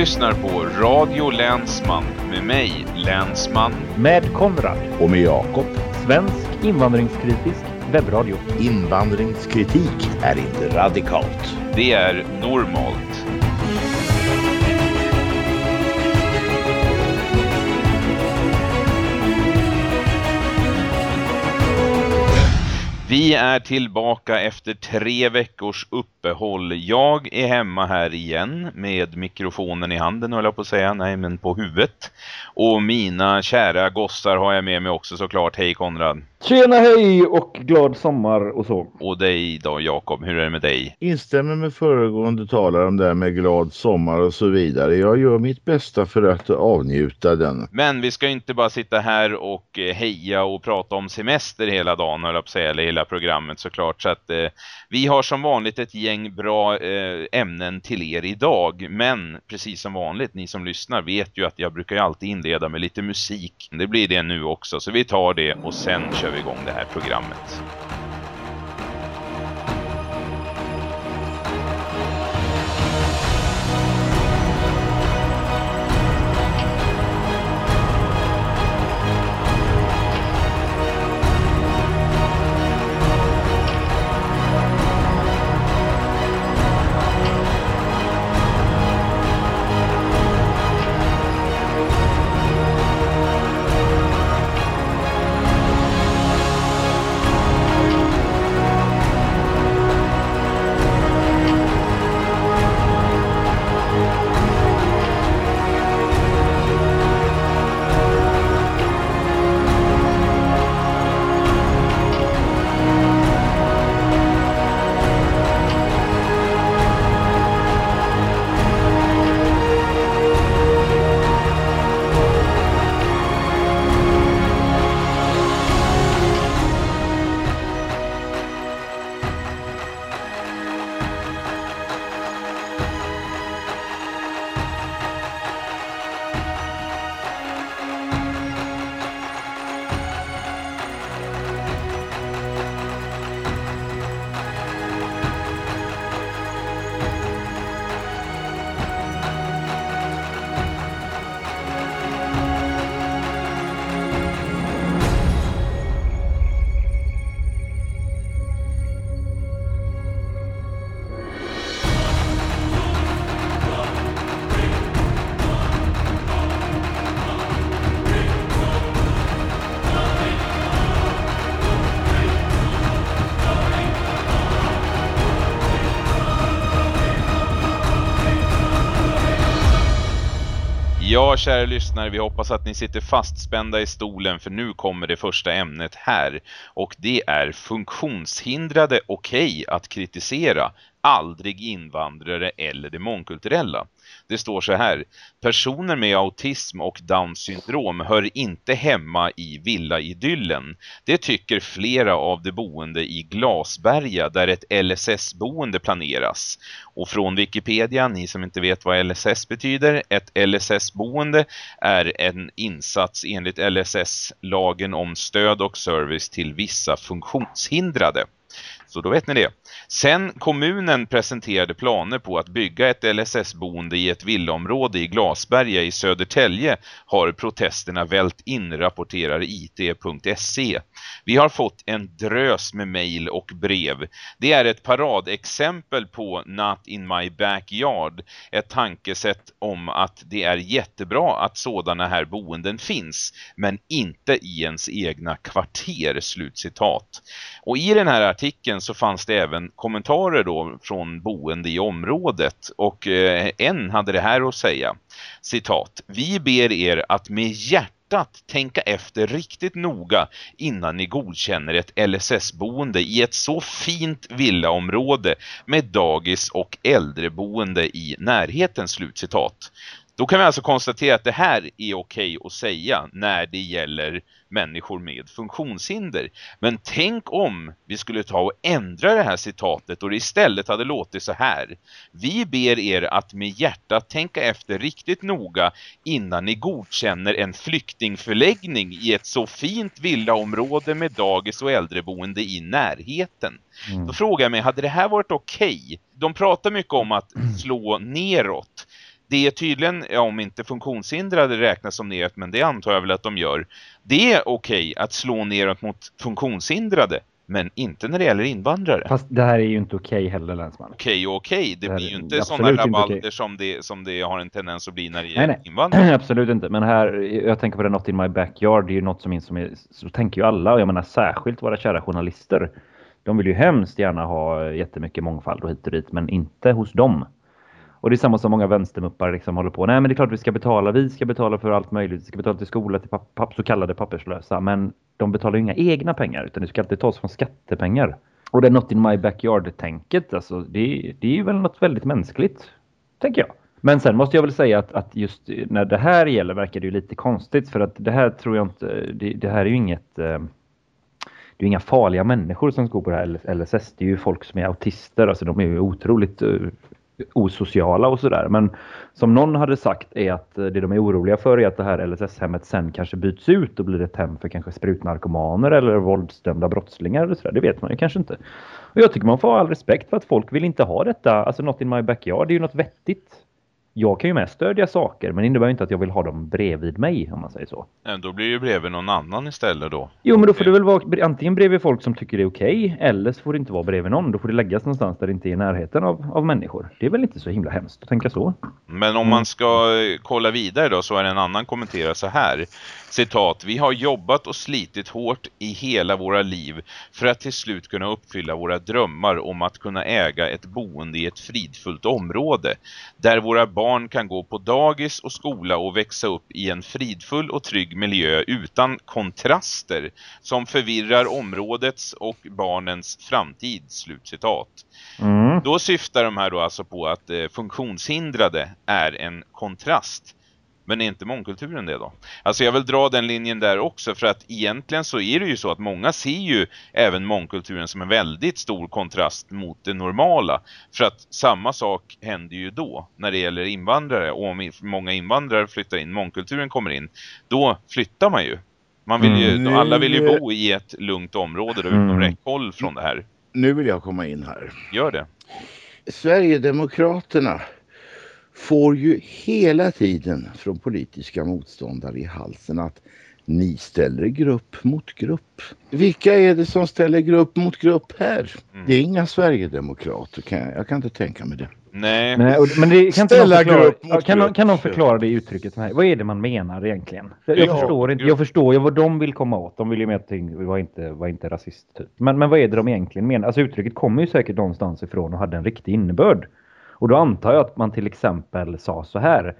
lyssnar på Radio Länsman med mig, Länsman. Med Konrad. Och med Jakob. Svensk invandringskritisk webbradio. Invandringskritik är inte radikalt. Det är normalt. Vi är tillbaka efter tre veckors uppehåll. Jag är hemma här igen med mikrofonen i handen, höll jag på att säga. Nej, men på huvudet. Och mina kära gossar har jag med mig också såklart. Hej Konrad. Tjena hej och glad sommar och så. Och dig då Jakob, hur är det med dig? Instämmer med föregående talare om det här med glad sommar och så vidare. Jag gör mitt bästa för att avnjuta den. Men vi ska inte bara sitta här och eh, heja och prata om semester hela dagen, höll jag på att säga, eller hela programmet såklart. Så att eh, vi har som vanligt ett gäng bra eh, ämnen till er idag. Men precis som vanligt, ni som lyssnar vet ju att jag brukar ju alltid inleda med lite musik. Det blir det nu också, så vi tar det och sen kör vi igång det här programmet. Ja, kära lyssnare, vi hoppas att ni sitter fastspända i stolen för nu kommer det första ämnet här. Och det är funktionshindrade okej att kritisera, aldrig invandrare eller det mångkulturella. Det står så här, personer med autism och Downs syndrom hör inte hemma i villaidyllen. Det tycker flera av de boende i Glasberga där ett LSS-boende planeras. Och från Wikipedia, ni som inte vet vad LSS betyder, ett LSS-boende är en insats enligt LSS-lagen om stöd och service till vissa funktionshindrade. Så då vet ni det. Sen kommunen presenterade planer på att bygga ett LSS-boende i ett villaområde i Glasberga i Södertälje har protesterna vält in, rapporterar it.se. Vi har fått en drös med mejl och brev. Det är ett paradexempel på Not in my backyard. Ett tankesätt om att det är jättebra att sådana här boenden finns, men inte i ens egna kvarter, slutcitat. Och i den här artikeln så fanns det även kommentarer då från boende i området och eh, en hade det här att säga. Citat, vi ber er att med hjärtat tänka efter riktigt noga innan ni godkänner ett LSS-boende i ett så fint villaområde med dagis och äldreboende i närheten, slutcitat. Då kan vi alltså konstatera att det här är okej att säga när det gäller människor med funktionshinder. Men tänk om vi skulle ta och ändra det här citatet och det istället hade låtit så här. Vi ber er att med hjärtat tänka efter riktigt noga innan ni godkänner en flyktingförläggning i ett så fint villaområde med dagis och äldreboende i närheten. Mm. Då frågar jag mig, hade det här varit okej? Okay? De pratar mycket om att slå neråt. Det är tydligen, ja, om inte funktionshindrade räknas som neråt, men det antar jag väl att de gör. Det är okej att slå neråt mot funktionshindrade, men inte när det gäller invandrare. Fast det här är ju inte okej heller, länsman. Okej och okej, det, Det blir ju inte sådana inte rabalder okej. som, det, som det har en tendens att bli när det Nej, gäller nej. invandrare. Absolut inte. Men här, jag tänker på det Not in my backyard. Det är ju något som, är, som är, så tänker ju alla. Och jag menar särskilt våra kära journalister. De vill ju hemskt gärna ha jättemycket mångfald och hit och dit. Men inte hos dem. Och det är samma som många vänstermuppar liksom håller på. Nej men det är klart vi ska betala. Vi ska betala för allt möjligt. Vi ska betala till skola, till papp, papp, så kallade papperslösa. Men de betalar ju inga egna pengar. Utan det ska alltid tas från skattepengar. Och det är något in my backyard-tänket. Alltså, det, det är ju väl något väldigt mänskligt. Tänker jag. Men sen måste jag väl säga att, att just när det här gäller verkar det ju lite konstigt. För att det här tror jag inte, det, det här är ju inget, eh, det är inga farliga människor som går på det här LSS. Det är ju folk som är autister, alltså de är ju otroligt eh, osociala och sådär. Men som någon hade sagt är att eh, det de är oroliga för är att det här LSS-hemmet sen kanske byts ut och blir ett hem för kanske sprutnarkomaner eller våldsdömda brottslingar eller sådär. Det vet man ju kanske inte. Och jag tycker man får ha all respekt för att folk vill inte ha detta. Alltså not in my backyard, det är ju något vettigt. Jag kan ju med stödja saker men det innebär inte att jag vill ha dem bredvid mig om man säger så. Ja, Då blir ju bredvid någon annan istället då. Jo men då får det väl vara antingen bredvid folk som tycker det är okej eller så får det inte vara bredvid någon. Då får det läggas någonstans där det inte är i närheten av, av människor. Det är väl inte så himla hemskt att tänka så. Men om man ska eh, kolla vidare då så är det en annan kommenterar så här. Citat, vi har jobbat och slitit hårt i hela våra liv för att till slut kunna uppfylla våra drömmar om att kunna äga ett boende i ett fridfullt område. Där våra barn kan gå på dagis och skola och växa upp i en fridfull och trygg miljö utan kontraster som förvirrar områdets och barnens framtid. Slutcitat. Mm. Då syftar de här då alltså på att eh, funktionshindrade är en kontrast. Men är inte mångkulturen det då? Alltså jag vill dra den linjen där också för att egentligen så är det ju så att många ser ju även mångkulturen som en väldigt stor kontrast mot det normala. För att samma sak händer ju då när det gäller invandrare och om många invandrare flyttar in, mångkulturen kommer in, då flyttar man ju. Man vill ju, Mm. alla vill ju bo i ett lugnt område då, Mm. utom räckhåll från det här. Nu vill jag komma in här. Gör det. Sverigedemokraterna får ju hela tiden från politiska motståndare i halsen att ni ställer grupp mot grupp. Vilka är det som ställer grupp mot grupp här? Mm. Det är inga Sverigedemokrater. Kan jag, jag kan inte tänka mig det. Nej. Nej, och, men det, kan, Ställa förklara, grupp mot kan, grupp. kan någon förklara det uttrycket? Här? Vad är det man menar egentligen? Jag, jag Ja, förstår inte. Jag förstår ju vad de vill komma åt. De vill ju med att var inte, var inte rasist. Typ. Men, men vad är det de egentligen menar? Alltså uttrycket kommer ju säkert någonstans ifrån och hade en riktig innebörd. Och då antar jag att man till exempel sa så här.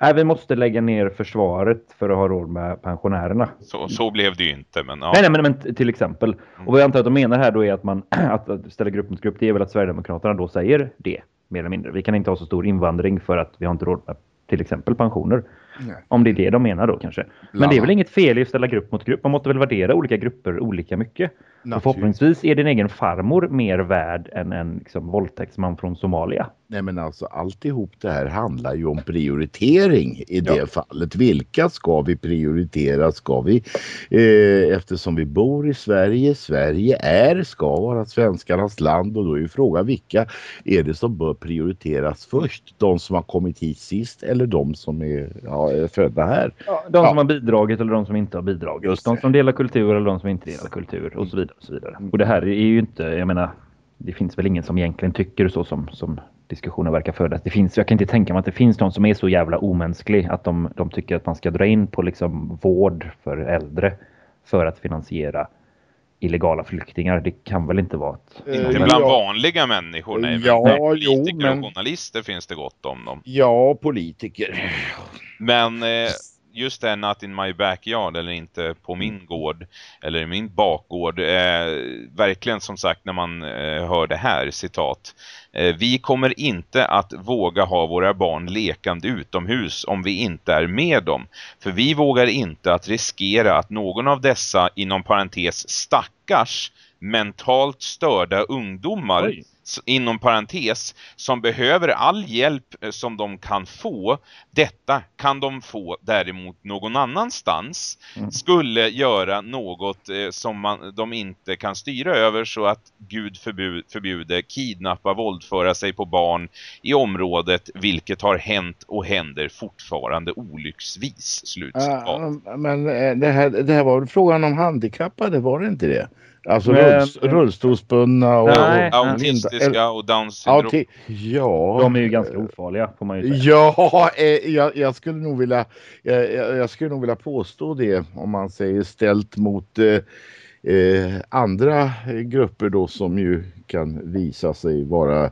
Nej, vi måste lägga ner försvaret för att ha råd med pensionärerna. Så, så blev det ju inte, men ja. Nej, nej, men, men till exempel. Och vad jag antar att de menar här då är att man att, att ställa grupp mot grupp, det är väl att Sverigedemokraterna då säger det, mer eller mindre. Vi kan inte ha så stor invandring för att vi har inte råd med till exempel pensioner. Nej. Om det är det de menar då kanske. Men det är väl inget fel i att ställa grupp mot grupp. Man måste väl värdera olika grupper olika mycket. Och förhoppningsvis är din egen farmor mer värd än en liksom, våldtäktsman från Somalia. Nej men alltså alltihop det här handlar ju om prioritering i det Ja. fallet. Vilka ska vi prioritera? Ska vi, eh, eftersom vi bor i Sverige, Sverige är, ska vara svenskarnas land och då är ju frågan vilka är det som bör prioriteras först? De som har kommit hit sist eller de som är, ja, är födda här? De Ja. som har bidragit eller de som inte har bidragit. Just de som delar kultur eller de som inte delar kultur och så vidare. Och, så vidare. och det här är ju inte, jag menar, det finns väl ingen som egentligen tycker så som, som diskussionen verkar födas. Det finns, jag kan inte tänka mig att det finns någon som är så jävla omänsklig att de, de tycker att man ska dra in på liksom vård för äldre för att finansiera illegala flyktingar. Det kan väl inte vara ett... Eh, Inte Ja. bland vanliga människor, nej. Ja, men jo, politiker men- och journalister finns det gott om dem. Ja, politiker. Men eh, just det, not in my backyard eller inte på min gård eller i min bakgård. Eh, verkligen som sagt när man eh, hör det här citat. Eh, vi kommer inte att våga ha våra barn lekande utomhus om vi inte är med dem. För vi vågar inte att riskera att någon av dessa inom parentes stackars mentalt störda ungdomar Oj. inom parentes som behöver all hjälp eh, som de kan få. Detta kan de få däremot någon annanstans. Mm. Skulle göra något eh, som man, de inte kan styra över så att Gud förbud, förbjude kidnappa, våldföra sig på barn i området vilket har hänt och händer fortfarande olycksvis. Slutcitat. Ja, men eh, det här, det här var väl frågan om handikappade, var det inte det? Alltså Men- rulls, rullstolsbundna och... Nej. och Autistiska och Downs syndrom. Ja. De är ju ganska ofarliga får man ju säga. Ja, eh, jag, jag skulle nog vilja jag, jag jag skulle nog vilja påstå det om man säger ställt mot eh, eh, andra grupper då som ju kan visa sig vara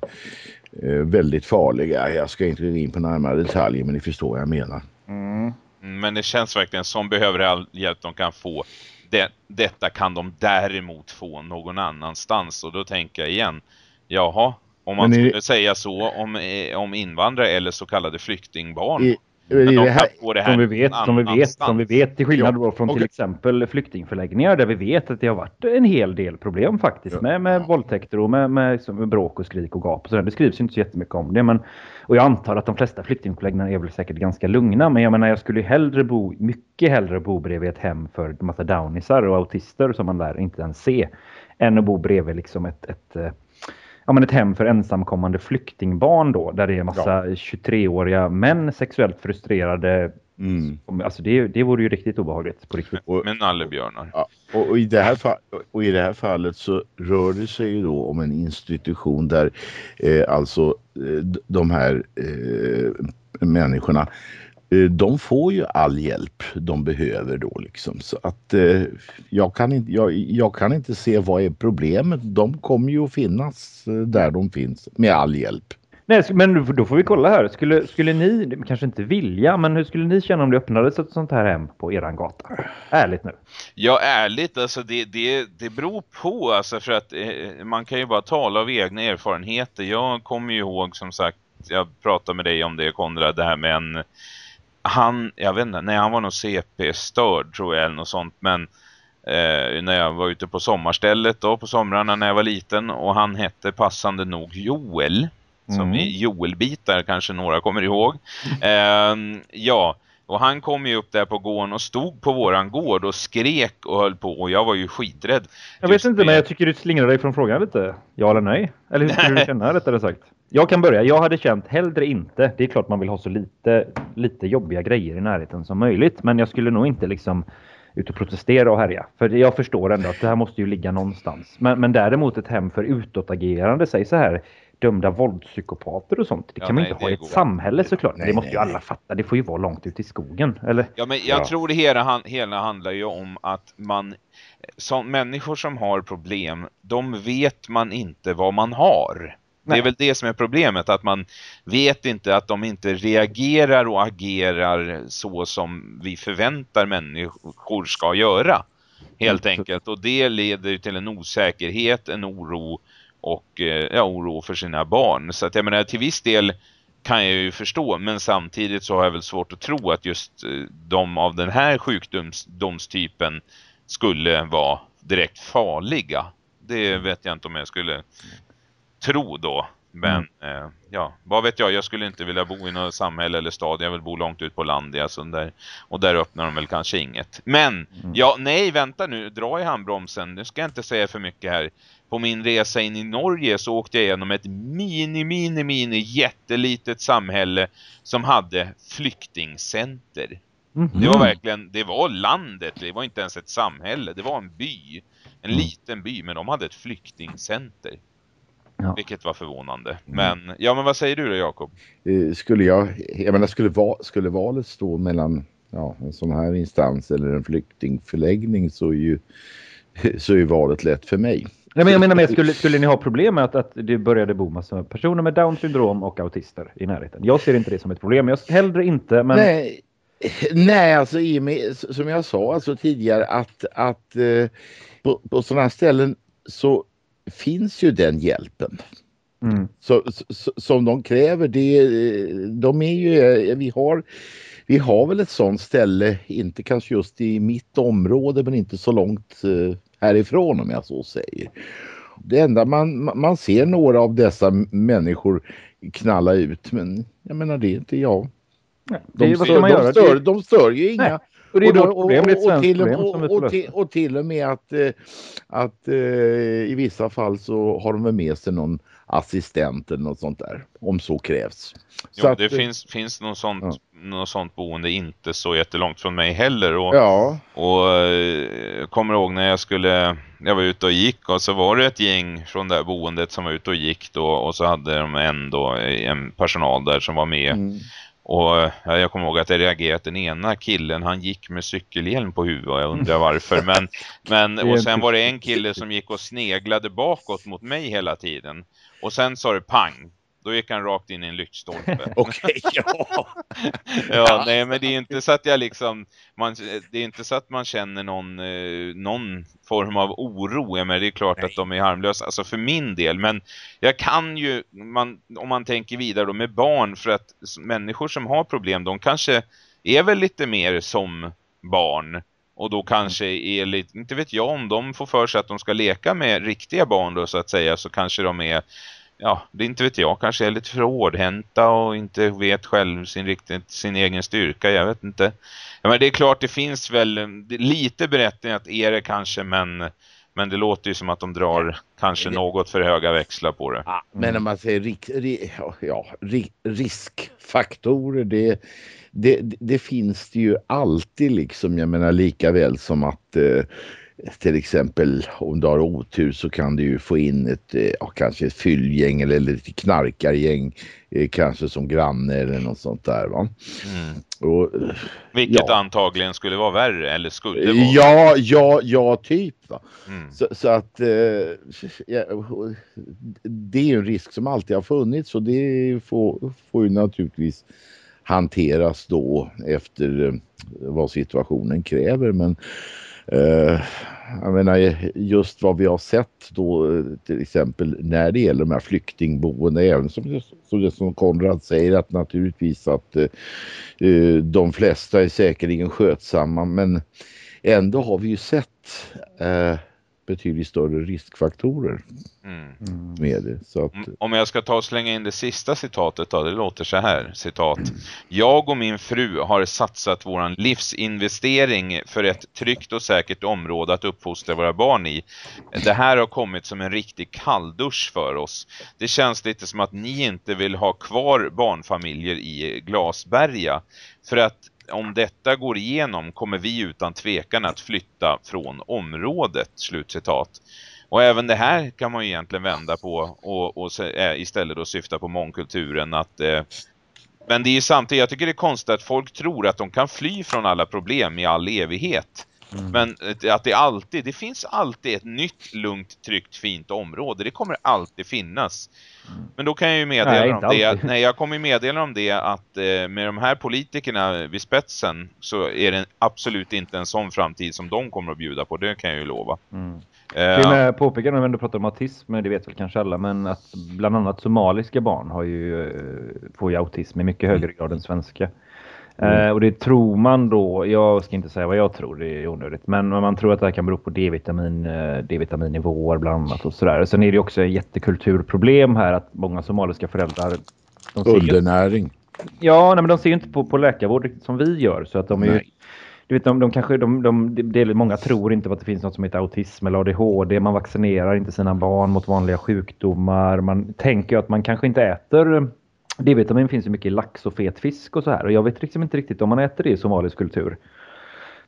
eh, väldigt farliga. Jag ska inte gå in på närmare detaljer men ni förstår vad jag menar. Mm. Men det känns verkligen som behöver all hjälp de kan få. Det, detta kan de däremot få någon annanstans. Och då tänker jag igen, jaha, om man är- skulle säga så om, eh, om invandrare eller så kallade flyktingbarn. I, i de det här, få det här Som vi vet, som vi vet, som vi vet till skillnad Ja, då från till okej. exempel flyktingförläggningar där vi vet att det har varit en hel del problem faktiskt Ja. med, med våldtäkter och med, med, med bråk och skrik och gap och sådär. Det skrivs ju inte så jättemycket om det men och jag antar att de flesta flyktingförläggningar är väl säkert ganska lugna men jag menar jag skulle ju hellre bo, mycket hellre bo bredvid ett hem för en massa downisar och autister som man lär inte ens se än att bo bredvid liksom ett, ett eh, Ja, men ett hem för ensamkommande flyktingbarn då, där det är en massa 23-åriga män sexuellt frustrerade mm. Alltså det, det vore ju riktigt obehagligt på riktigt. och, Med nallebjörnar. Ja, och, och, i det här fall, och i det här fallet så rör det sig ju då om en institution där eh, alltså eh, de här eh, människorna eh, de får ju all hjälp de behöver då liksom. Så att eh, jag, kan inte, jag, jag kan inte se vad är problemet. De kommer ju att finnas eh, där de finns med all hjälp. Nej, men då får vi kolla här. Skulle, skulle ni, kanske inte vilja, men hur skulle ni känna om det öppnades ett sånt här hem på eran gata? Ärligt nu. Ja, ärligt, alltså det, det, det beror på, alltså för att eh, man kan ju bara tala av egna erfarenheter. Jag kommer ju ihåg, som sagt, jag pratade med dig om det, Konrad, det här med en, han, jag vet inte, nej han var nog CP-störd tror jag, eller något sånt, men eh, när jag var ute på sommarstället då, på somrarna när jag var liten, och han hette passande nog Joel, som Mm. i Joelbitar kanske några kommer ihåg. Ehm, ja, och han kom ju upp där på gården och stod på våran gård och skrek och höll på och jag var ju skiträdd. Jag vet inte, men jag tycker du slingrar dig från frågan lite. Ja eller nej? Eller hur skulle du känna rättare sagt? Jag kan börja. Jag hade känt hellre inte. Det är klart man vill ha så lite, lite jobbiga grejer i närheten som möjligt. Men jag skulle nog inte liksom ut och protestera och härja. För jag förstår ändå att det här måste ju ligga någonstans. Men, men däremot ett hem för utåtagerande, säg så här, dömda våldspsykopater och sånt. Det Ja, kan man nej, inte ha i ett går samhälle såklart. Nej, det måste ju nej, alla fatta. Det får ju vara långt ut i skogen. Eller? Ja, men jag Ja. tror det hela, hela handlar ju om att man, som människor som har problem, de vet man inte vad man har. Det är väl det som är problemet, att man vet inte att de inte reagerar och agerar så som vi förväntar människor ska göra. Helt Mm, enkelt. Och det leder ju till en osäkerhet, en oro och eh, ja, oro för sina barn. Så att jag menar, till viss del kan jag ju förstå, men samtidigt så har jag väl svårt att tro att just eh, de av den här sjukdomstypen skulle vara direkt farliga. Det vet jag inte om jag skulle tro då. Men eh, ja, vad vet jag, jag skulle inte vilja bo i något samhälle eller stad, jag vill bo långt ut på landet alltså där, och där öppnar de väl kanske inget. Men, ja, nej vänta nu, dra i handbromsen, nu ska jag inte säga för mycket här. På min resa in i Norge så åkte jag igenom ett mini, mini, mini jättelitet samhälle som hade flyktingcenter. Mhm. Det var verkligen, det var landet, det var inte ens ett samhälle, det var en by. En Mm. liten by, men de hade ett flyktingcenter. Ja. Vilket var förvånande. Men, ja men vad säger du då Jakob? Eh, skulle jag, jag menar skulle, va, skulle valet stå mellan ja, en sån här instans eller en flyktingförläggning så är ju, så är valet lätt för mig. Nej, men jag menar med, skulle, skulle ni ha problem med att, att det började bo massa personer med down syndrom och autister i närheten? Jag ser inte det som ett problem. Jag hellre inte, men Nej, nej, alltså i och med, som jag sa alltså tidigare att, att eh, på, på sådana här ställen så finns ju den hjälpen. mm, Så, så, som de kräver. Det, de är ju, eh, vi, har, vi har väl ett sånt ställe, inte kanske just i mitt område men inte så långt eh, härifrån om jag så säger. Det enda man, man ser några av dessa människor knalla ut men jag menar det är inte jag. Nej, De, är, stör, de, stör, Det- de stör ju inga. Nej, och det är problem, till, och- och, till, och till och med att, eh, att eh, i vissa fall så har de med sig någon assistent eller något sånt där om så krävs. Så Jo, att, det eh, finns, finns något, sånt, ja. något sånt boende inte så jättelångt från mig heller. Och, Ja, och eh, jag kommer ihåg när jag skulle, jag var ute och gick och så var det ett gäng från det här boendet som var ute och gick då och så hade de en, då, en personal där som var med. mm. Och ja, jag kommer ihåg att jag reagerade att den ena killen han gick med cykelhjälm på huvudet och jag undrar varför. Men, men, och sen var det en kille som gick och sneglade bakåt mot mig hela tiden. Och sen sa det pang. Då gick han rakt in i en lyktstolpe. okej, ja. Ja, nej men det är inte så att jag liksom man, det är inte så att man känner någon, eh, någon form av oro. Men det är klart Nej. att de är harmlösa, alltså för min del. Men jag kan ju, man, om man tänker vidare då med barn, för att människor som har problem, de kanske är väl lite mer som barn. Och då kanske är lite, inte vet jag om de får för sig att de ska leka med riktiga barn då så att säga, så kanske de är ja, det inte vet jag, kanske är lite för hårdhänta och inte vet själv sin, riktigt, sin egen styrka, jag vet inte. Ja, men det är klart, det finns väl lite berättning lite berättigat är det kanske, men, men det låter ju som att de drar kanske Det- något för höga växlar på det. Ja, men när man säger rik, ri, ja, ja, ri, riskfaktorer, det, det, det finns det ju alltid liksom. Jag menar lika väl som att eh, till exempel om du har otur så kan du ju få in ett, eh, ja, kanske ett fyllgäng eller ett knarkargäng eh, kanske som granne eller något sånt där va. Mm. Och, Vilket Ja. antagligen skulle vara värre, eller skulle vara. ja, ja, ja, typ va. Mm. Så, så att eh, ja, det är ju en risk som alltid har funnits och det får, får ju naturligtvis hanteras då efter eh, vad situationen kräver. Men eh, jag menar just vad vi har sett då till exempel när det gäller de här flyktingboendena även som, det- som, det som Konrad säger att naturligtvis att eh, eh, de flesta är säkerligen skötsamma men ändå har vi ju sett eh, betydligt större riskfaktorer Mm. Mm. med det. Så att, Om- Om jag ska ta och slänga in det sista citatet då, det låter så här, citat. Jag och min fru har satsat våran livsinvestering för ett tryggt och säkert område att uppfostra våra barn i. Det här har kommit som en riktig kalldusch för oss. Det känns lite som att ni inte vill ha kvar barnfamiljer i Glasberga. För att om detta går igenom kommer vi utan tvekan att flytta från området. Slutcitat. Och även det här kan man ju egentligen vända på och, och eh, istället då syfta på mångkulturen att eh, men det är ju samtidigt, jag tycker det är konstigt att folk tror att de kan fly från alla problem i all evighet. Mm. Men eh, att det alltid, det finns alltid ett nytt, lugnt, tryggt, fint område. Det kommer alltid finnas. Men då kan jag ju meddela Nej, om det. alltid. Nej, jag kommer ju meddela om det att eh, med de här politikerna vid spetsen så är det absolut inte en sån framtid som de kommer att bjuda på. Det kan jag ju lova. Mm. Eh, Till med påpeka när vi ändå pratar om autism, det vet väl kanske alla, men att bland annat somaliska barn har ju, eh, får ju autism i mycket högre grad än svenska. Eh, och det tror man då, jag ska inte säga vad jag tror, det är onödigt, men man tror att det här kan bero på D-vitamin, eh, D-vitaminnivåer bland annat och sådär. Sen är det också ett jättekulturproblem här att många somaliska föräldrar de undernäring. Ja, nej, men de ser ju inte på, på läkarvård som vi gör. Så att de är ju, du vet, de, de kanske, de, de, det är, många tror inte på att det finns något som heter autism eller ADHD. Man vaccinerar inte sina barn mot vanliga sjukdomar. Man tänker att man kanske inte äter D-vitamin finns ju mycket i lax och fet fisk och så här. Och jag vet liksom inte riktigt om man äter det i somalisk kultur.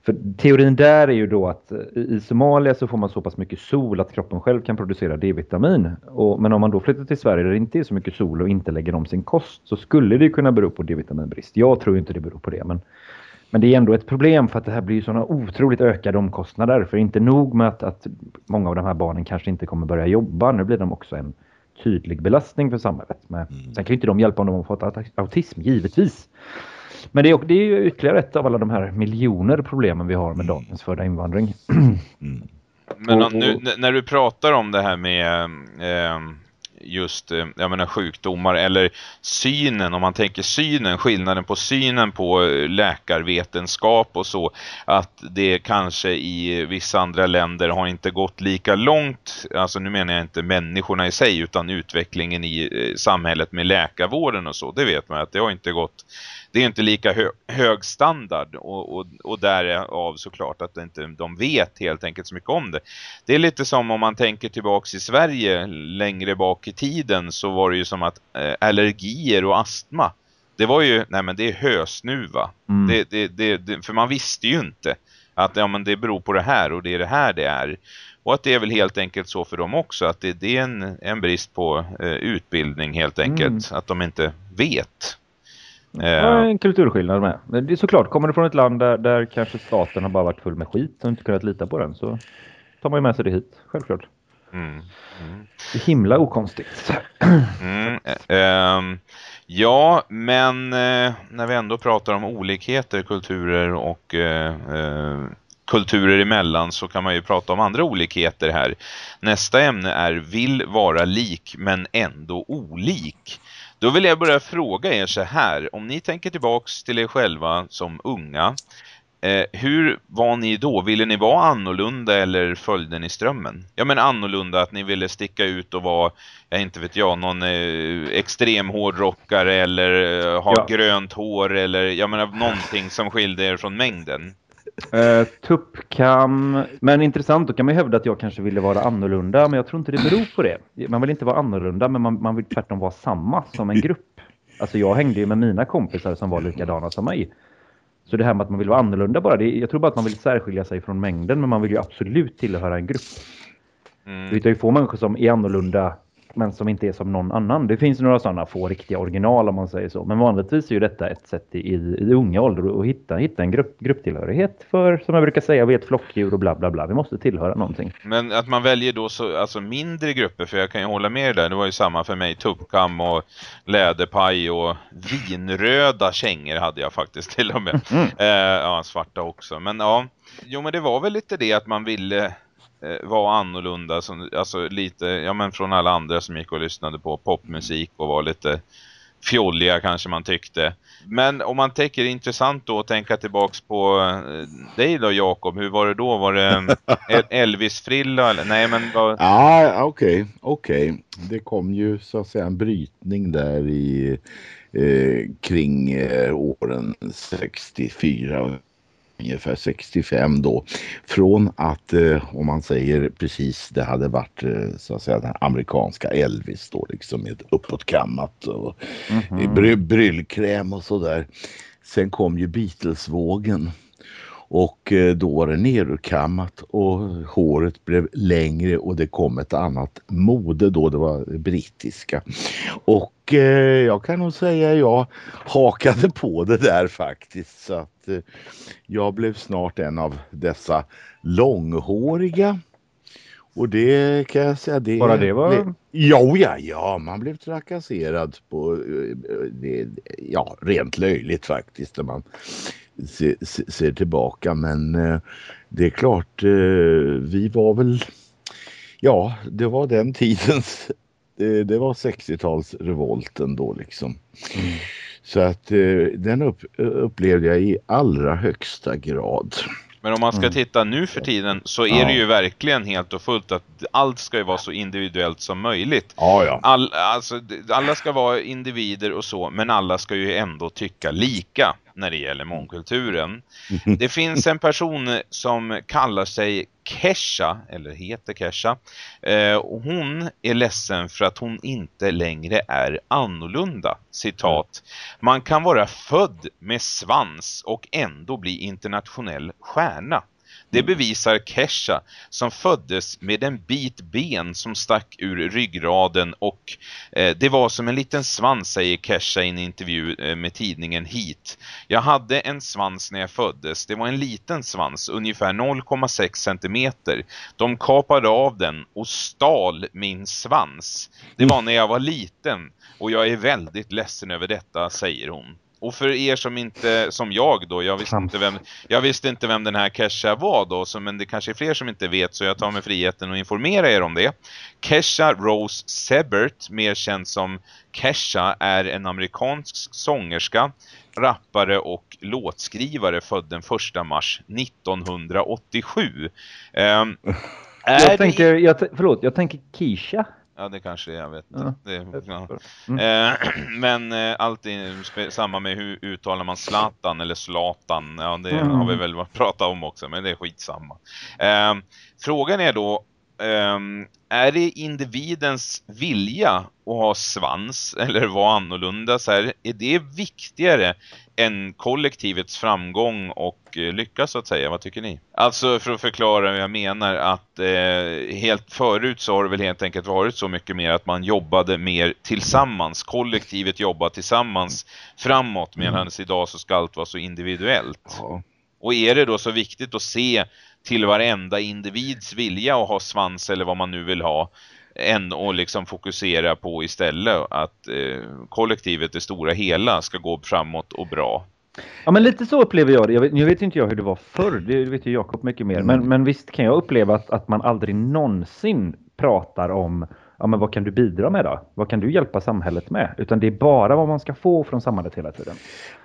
För teorin där är ju då att eh, i Somalia så får man så pass mycket sol att kroppen själv kan producera D-vitamin. Men om man då flyttar till Sverige där det inte är så mycket sol och inte lägger om sin kost så skulle det kunna bero på D-vitaminbrist. Jag tror inte det beror på det. Men, men det är ändå ett problem för att det här blir sådana otroligt ökade omkostnader. För inte nog med att, att många av de här barnen kanske inte kommer börja jobba. Nu blir de också en tydlig belastning för samhället. Men, Sen kan ju inte de hjälpa om de har fått aut- autism, givetvis. Men det är, det är ju ytterligare ett av alla de här miljoner problemen vi har med dagens förda invandring. Mm. Men Och- nu, och- n- när du pratar om det här med, eh, just eh, jag menar, sjukdomar eller synen, om man tänker synen, skillnaden på synen på eh, läkarvetenskap och så, att det kanske i vissa andra länder har inte gått lika långt, alltså nu menar jag inte människorna i sig utan utvecklingen i eh, samhället med läkarvården och så, det vet man att det har inte gått det är inte lika hö hög standard och, och, och därav såklart att inte de vet helt enkelt så mycket om det. Det är lite som om man tänker tillbaks i Sverige längre bak i tiden så var det ju som att eh, allergier och astma det var ju, nej men det är hösnuva. Mm. Det, det, det, det, för man visste ju inte att ja, men det beror på det här och det är det här det är. Och att det är väl helt enkelt så för dem också att det, det är en, en brist på eh, utbildning helt enkelt. Mm. Att de inte vet. Ja, en kulturskillnad med. Men det är såklart, kommer du från ett land där, där kanske staten har bara varit full med skit och inte kunnat lita på den så tar man ju med sig det hit, självklart. Mm. Mm. Det är himla okonstigt. Mm. Um, ja, men uh, när vi ändå pratar om olikheter, kulturer och uh, uh, kulturer emellan så kan man ju prata om andra olikheter här. Nästa ämne är vill vara lik men ändå olik. Då vill jag börja fråga er så här. Om ni tänker tillbaks till er själva som unga. Eh, hur var ni då? Ville ni vara annorlunda eller följde ni strömmen? Ja men annorlunda att ni ville sticka ut och vara, jag inte vet jag, någon eh, extrem hårdrockare eller eh, ha ja. grönt hår eller jag menar någonting som skilde er från mängden. Uh, tuppkam. Men intressant, då kan man ju hävda att jag kanske ville vara annorlunda. Men jag tror inte det beror på det. Man vill inte vara annorlunda, men man, man vill tvärtom vara samma som en grupp. Alltså jag hängde ju med mina kompisar som var likadana som mig. Så det här med att man vill vara annorlunda bara, det, jag tror bara att man vill särskilja sig från mängden. Men man vill ju absolut tillhöra en grupp. Mm. Vi tar ju få människor som är annorlunda men som inte är som någon annan. Det finns några sådana få riktiga original om man säger så. Men vanligtvis är ju detta ett sätt i, i unga ålder att hitta, hitta en grupp, grupptillhörighet för, som jag brukar säga, vi är ett flockdjur och bla bla bla. Vi måste tillhöra någonting. Men att man väljer då så, alltså mindre grupper, för jag kan ju hålla med där. Det var ju samma för mig. Tuppkam och läderpaj och vinröda kängor hade jag faktiskt till och med. Mm. Eh, ja, svarta också. Men ja, jo men det var väl lite det att man ville var annorlunda som, alltså lite, ja men från alla andra som gick och lyssnade på popmusik och var lite fjolliga kanske man tyckte. Men om man tänker intressant då att tänka tillbaks på eh, dig då Jakob, hur var det då? Var det Elvis-frilla eller? Nej men var... Ja, okej, okay, okej. Okay. Det kom ju så att säga en brytning där i eh, kring eh, åren 64 ungefär 65 då. Från att, eh, om man säger precis, det hade varit eh, så att säga den amerikanska Elvis då liksom med uppåtkammat och mm -hmm. bry bryllkräm och sådär. Sen kom ju Beatles-vågen och eh, då var det nerkammat och håret blev längre och det kom ett annat mode då, det var brittiska. Och eh, jag kan nog säga jag hakade på det där faktiskt så att eh, jag blev snart en av dessa långhåriga. Och det kan jag säga det... Bara det var... Ja, ja, ja, man blev trakasserad på... Det, ja, rent löjligt faktiskt när man se, se, ser tillbaka. Men eh, det är klart, eh, vi var väl, ja, det var den tidens, det, det var 60-talsrevolten då liksom. Mm. Så att eh, den upp, upplevde jag i allra högsta grad. Men om man ska mm. titta nu för tiden så är ja. det ju verkligen helt och fullt att allt ska ju vara så individuellt som möjligt. Ja, ja. All, alltså, alla ska vara individer och så, men alla ska ju ändå tycka lika när det gäller mångkulturen. Det finns en person som kallar sig Kesha, eller heter Kesha. Eh, och hon är ledsen för att hon inte längre är annorlunda. Citat. Man kan vara född med svans och ändå bli internationell stjärna. Det bevisar Kesha som föddes med en bit ben som stack ur ryggraden och eh, det var som en liten svans säger Kesha i en intervju eh, med tidningen Hit. Jag hade en svans när jag föddes. Det var en liten svans, ungefär 0,6 centimeter. De kapade av den och stal min svans. Det var när jag var liten och jag är väldigt ledsen över detta, säger hon och för er som inte, som jag då, jag visste, inte vem, jag visste inte vem den här Kesha var då, så, men det kanske är fler som inte vet så jag tar mig friheten att informera er om det. Kesha Rose Sebert, mer känd som Kesha, är en amerikansk sångerska, rappare och låtskrivare född den 1 mars 1987. Um, jag tänker, jag, förlåt, jag tänker Kisha. Ja, det kanske jag vet inte. Ja. Det, ja. Mm. Eh, men eh, allt är samma med hur uttalar man Zlatan eller Zlatan. Ja, det mm. har vi väl pratat om också, men det är skitsamma. Eh, frågan är då, är det individens vilja att ha svans eller vara annorlunda så här, är det viktigare än kollektivets framgång och eh, lyckas så att säga. Vad tycker ni? Alltså för att förklara vad jag menar att eh, helt förut så har det väl helt enkelt varit så mycket mer att man jobbade mer tillsammans. Kollektivet jobbar tillsammans framåt medan mm. idag så ska allt vara så individuellt. Och är det då så viktigt att se till varenda individs vilja att ha svans eller vad man nu vill ha än att liksom fokusera på istället att eh, kollektivet, det stora hela, ska gå framåt och bra. Ja, men lite så upplever jag det. Jag vet, nu vet inte jag hur det var förr, det vet ju Jakob mycket mer. Mm. Men, men visst kan jag uppleva att, att man aldrig någonsin pratar om ja, men vad kan du bidra med då? Vad kan du hjälpa samhället med? Utan det är bara vad man ska få från samhället hela tiden.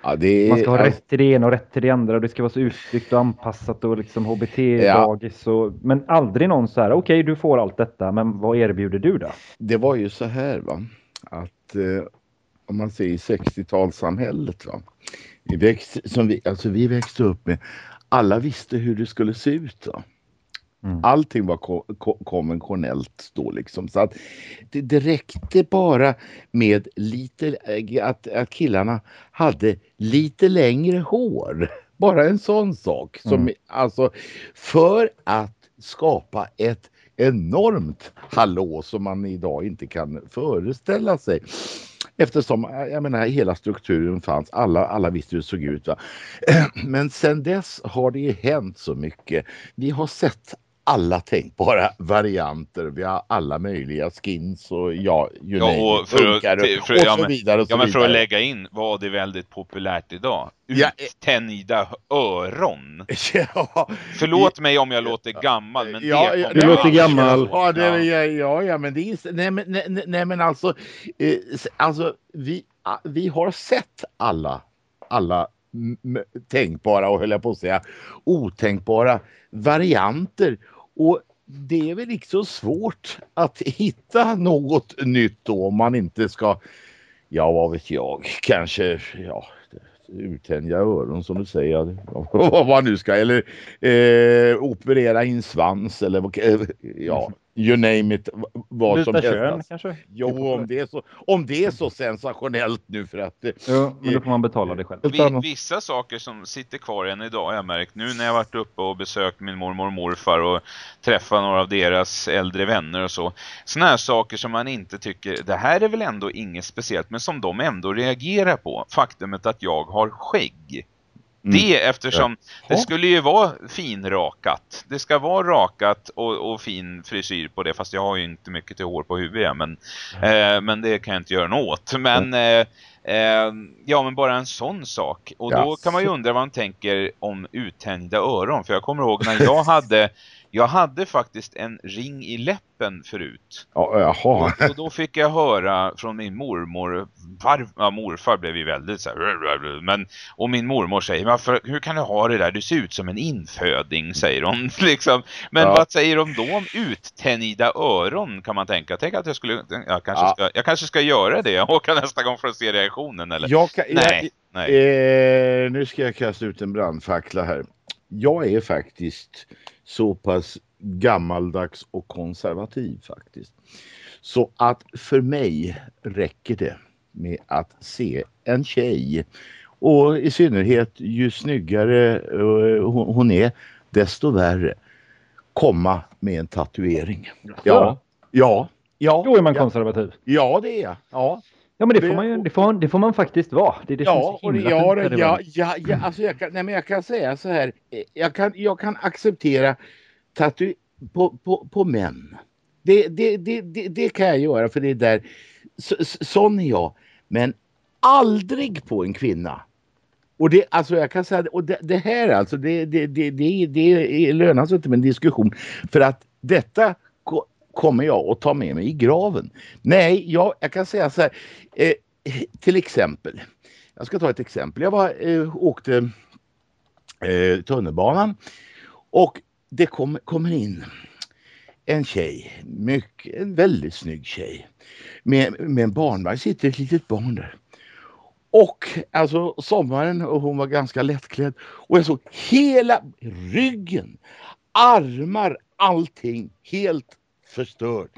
Ja, är, man ska ha rätt till det ena och rätt till det andra och det ska vara så utbyggt och anpassat och liksom HBT-dagis. Ja. Men aldrig någon så här, okej okay, du får allt detta, men vad erbjuder du då? Det var ju så här va, att eh, om man ser i 60-talssamhället va. Vi växte, som vi, alltså vi växte upp med, alla visste hur det skulle se ut. Va? Mm. Allting var ko ko konventionellt då liksom. Så att det, det räckte bara med lite, eh, att, att killarna hade lite längre hår. Bara en sån sak. Som, mm. Alltså för att skapa ett enormt hallå som man idag inte kan föreställa sig. Eftersom jag menar, hela strukturen fanns, alla, alla visste hur det såg ut. Va? Men sen dess har det hänt så mycket. Vi har sett alla tänkbara varianter. Vi har alla möjliga skins och ja, you ja, och, för, att, och, för, och ja, så vidare. Och ja, men för att lägga in vad det är väldigt populärt idag. Uttänjda öron. Ja, Förlåt mig om jag låter gammal, men ja, det, ja, du låter gammal. Ja, det, ja. ja, ja, men det är nej, men, nej, nej, men alltså, eh, alltså vi, vi har sett alla, alla tänkbara och höll jag på att säga otänkbara varianter och det är väl inte så svårt att hitta något nytt då om man inte ska, ja vad vet jag, kanske ja, uttänja öron som du säger. vad man nu ska, eller eh, operera in svans eller eh, ja, you name it, vad som helst. kön kanske? Jo, om det, är så, om det är så sensationellt nu för att... Jo, men då får man betala det själv. Vissa saker som sitter kvar än idag har jag märkt nu när jag varit uppe och besökt min mormor och morfar och träffat några av deras äldre vänner och så. Såna här saker som man inte tycker, det här är väl ändå inget speciellt, men som de ändå reagerar på. Faktumet att jag har skägg. Mm. Det eftersom ja. det skulle ju vara finrakat. Det ska vara rakat och, och, fin frisyr på det. Fast jag har ju inte mycket till hår på huvudet. Men, eh, men det kan jag inte göra något åt. Men eh, eh, ja men bara en sån sak. Och då kan man ju undra vad man tänker om uttänjda öron. För jag kommer ihåg när jag hade jag hade faktiskt en ring i läppen förut. Ja, jaha. Och, och då fick jag höra från min mormor, var, ja, morfar blev ju väldigt så här, men, och min mormor säger, varför, hur kan du ha det där? Du ser ut som en inföding, säger hon. liksom. Men ja. vad säger de då om uttänjda öron kan man tänka? Tänk att jag skulle, jag kanske, ja. ska, jag kanske ska göra det och åka nästa gång för att se reaktionen. Eller? Jag kan, nej, jag, nej. Eh, nu ska jag kasta ut en brandfackla här. Jag är faktiskt så pass gammaldags och konservativ faktiskt. Så att för mig räcker det med att se en tjej och i synnerhet ju snyggare eh, hon är desto värre komma med en tatuering. Ja, ja, ja. Då är man konservativ. Ja, det är jag. Ja. Ja, men det får man ju, det får, det får man faktiskt vara. Det det ja, är så ja, fint, ja, ja, ja, alltså jag kan, nej, men jag kan säga så här. Jag kan, jag kan acceptera tatu på, på, på män. Det, det, det, det, det kan jag göra för det är där. Så, sån är jag. Men aldrig på en kvinna. Och det, alltså jag kan säga, och det, det här alltså, det, det, det, det, det lönar sig inte med en diskussion. För att detta kommer jag att ta med mig i graven. Nej, jag, jag kan säga så här. Eh, till exempel. Jag ska ta ett exempel. Jag var, eh, åkte eh, tunnelbanan och det kom, kommer in en tjej, mycket, en väldigt snygg tjej. Med, med en barnvagn, sitter ett litet barn där. Och alltså sommaren och hon var ganska lättklädd. Och jag såg hela ryggen, armar, allting helt förstört.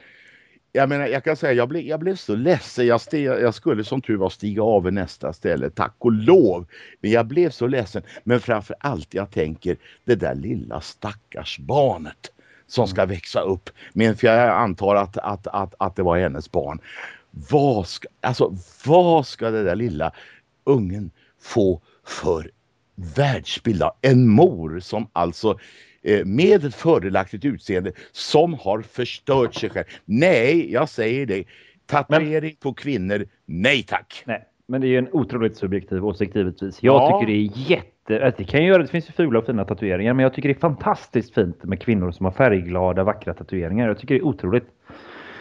Jag menar, jag kan säga, jag blev, jag blev så ledsen. Jag, steg, jag skulle som tur var stiga av i nästa ställe, tack och lov. Men jag blev så ledsen. Men framför allt, jag tänker det där lilla stackars barnet som ska växa upp. Men för jag antar att, att, att, att det var hennes barn. Vad ska, alltså, vad ska det där lilla ungen få för världsbild? En mor som alltså med ett fördelaktigt utseende som har förstört sig själv. Nej, jag säger det. Tatuering på kvinnor, nej tack. Nej, men det är ju en otroligt subjektiv åsikt givetvis. Jag Ja. tycker det är jätte... alltså, Det, kan göra, det finns ju fula och fina tatueringar men jag tycker det är fantastiskt fint med kvinnor som har färgglada, vackra tatueringar. Jag tycker det är otroligt.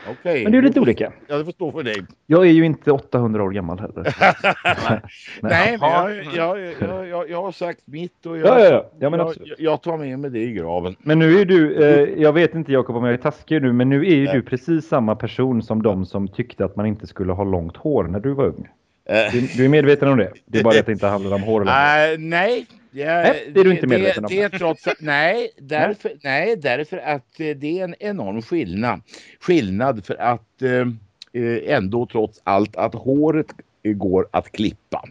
Okej. Men det är lite olika. Ja, det får stå för dig. Jag är ju inte 800 år gammal heller. Nej, men jag, jag, jag, jag, har sagt mitt och jag, Ja, ja, ja. Men jag, jag tar med mig det i graven. Men nu är du, eh, jag vet inte Jakob om jag är taskig nu, men nu är ju du precis samma person som de som tyckte att man inte skulle ha långt hår när du var ung. Eh, Du, du är medveten om det? Det är bara det inte handlar om hår eller äh, nej. Jag, Nej, det är du inte medveten det, om. Det är trots att, nej, därför, nej, därför att eh, det är en enorm skillnad. Skillnad för att eh, eh, ändå trots allt att håret går att klippa.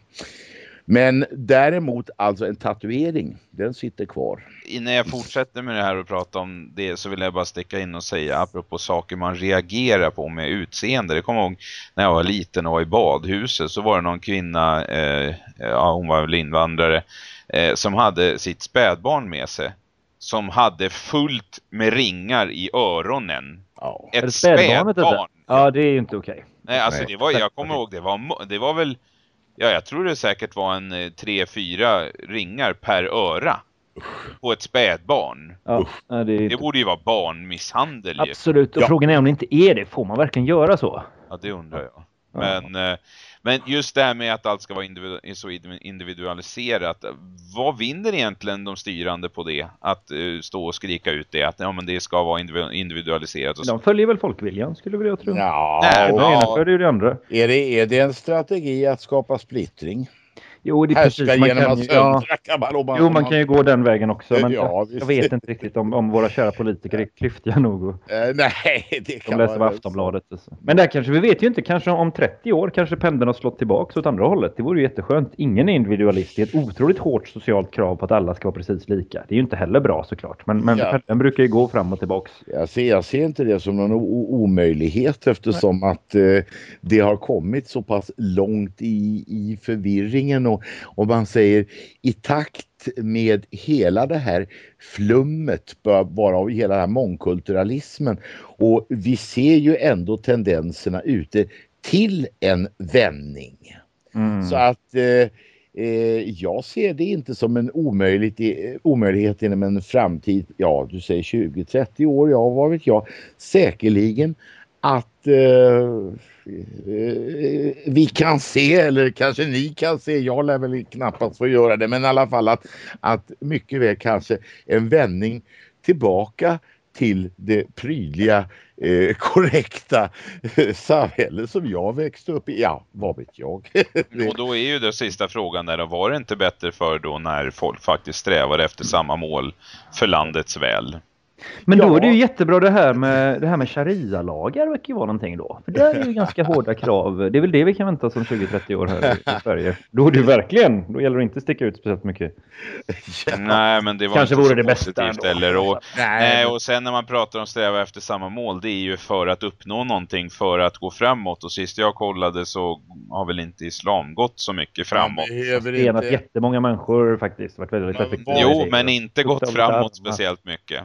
Men däremot alltså en tatuering, den sitter kvar. Innan jag fortsätter med det här och prata om det så vill jag bara sticka in och säga apropå saker man reagerar på med utseende. Det kommer ihåg när jag var liten och var i badhuset så var det någon kvinna, eh, ja hon var väl invandrare, eh, som hade sitt spädbarn med sig. Som hade fullt med ringar i öronen. Ja. Ett spädbarn. Ja, det är ju inte okej. Nej, alltså det var, jag kommer ihåg, det var, det var väl, ja jag tror det säkert var en eh, tre, fyra ringar per öra. På ett spädbarn. Ja, ja, det Det inte... borde ju vara barnmisshandel. Absolut, och Ja. frågan är om det inte är det. Får man verkligen göra så? Ja, det undrar jag. Ja. Men, eh, men just det här med att allt ska vara individu- så individualiserat. Vad vinner egentligen de styrande på det? Att eh, stå och skrika ut det, att ja, men det ska vara individu- individualiserat. Och så. De följer väl folkviljan skulle väl jag tro. Ja, Nej, De och ja. genomför ju det andra. är, det, är det en strategi att skapa splittring? Jo, det är Härska precis. Man genom kan, att ja, söndra jo, man kan ju gå den vägen också. Men Ja, jag, vet inte riktigt om, om våra kära politiker är klyftiga nog. Och, Eh, nej, det de kan läser vara Aftonbladet. så. Men där kanske, vi vet ju inte, kanske om 30 år kanske pendeln har slått tillbaka åt andra hållet. Det vore ju jätteskönt. Ingen är individualist. Det är ett otroligt hårt socialt krav på att alla ska vara precis lika. Det är ju inte heller bra såklart. Men, men Ja. pendeln brukar ju gå fram och tillbaks. Jag ser, jag ser inte det som någon omöjlighet eftersom att eh, det har kommit så pass långt i, i förvirringen och, och man säger i takt med hela det här flummet bara- av hela den här mångkulturalismen och vi ser ju ändå tendenserna ute till en vändning. Mm. Så att eh, eh, jag ser det inte som en omöjligt, eh, omöjlighet inom en framtid, ja du säger 20-30 år, ja vad vet jag, säkerligen att eh, vi kan se, eller kanske ni kan se, jag lär väl knappast få göra det, men i alla fall att, att mycket väl kanske en vändning tillbaka till det prydliga, eh, korrekta eh, samhälle som jag växte upp i. Ja, vad vet jag. Och då är ju den sista frågan där, var det inte bättre för då när folk faktiskt strävar efter samma mål för landets väl? Men då Ja. är det ju jättebra det här med, det här med sharia-lagar verkar ju vara någonting då. För där är ju ganska hårda krav. Det är väl det vi kan vänta oss om 20-30 år här i Sverige. Då är det ju verkligen, då gäller det inte att sticka ut speciellt mycket. Nej, men det var Kanske inte vore det bästa positivt ändå. heller. Och, Nej, och sen när man pratar om sträva efter samma mål, det är ju för att uppnå någonting, för att gå framåt. Och sist jag kollade så har väl inte islam gått så mycket framåt. Behöver Stenat inte... jättemånga människor faktiskt. Varit väldigt vad- Jo, men inte gått framåt speciellt mycket.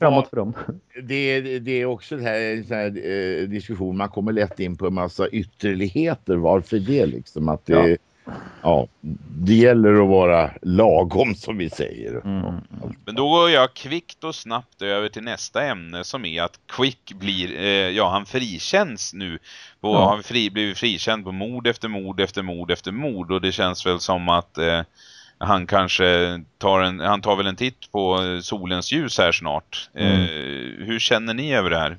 Ja, det är ju framåt för dem. Det, det är också det här, en sån här eh, diskussion, man kommer lätt in på en massa ytterligheter. Varför det liksom? Att det, ja. ja det gäller att vara lagom som vi säger. Mm. Men då går jag kvickt och snabbt över till nästa ämne som är att Quick blir, eh, ja han frikänns nu. På, ja. Han fri, blivit frikänd på mord efter mord efter mord efter mord och det känns väl som att eh, han kanske tar en, han tar väl en titt på solens ljus här snart. Mm. Eh, hur känner ni över det här?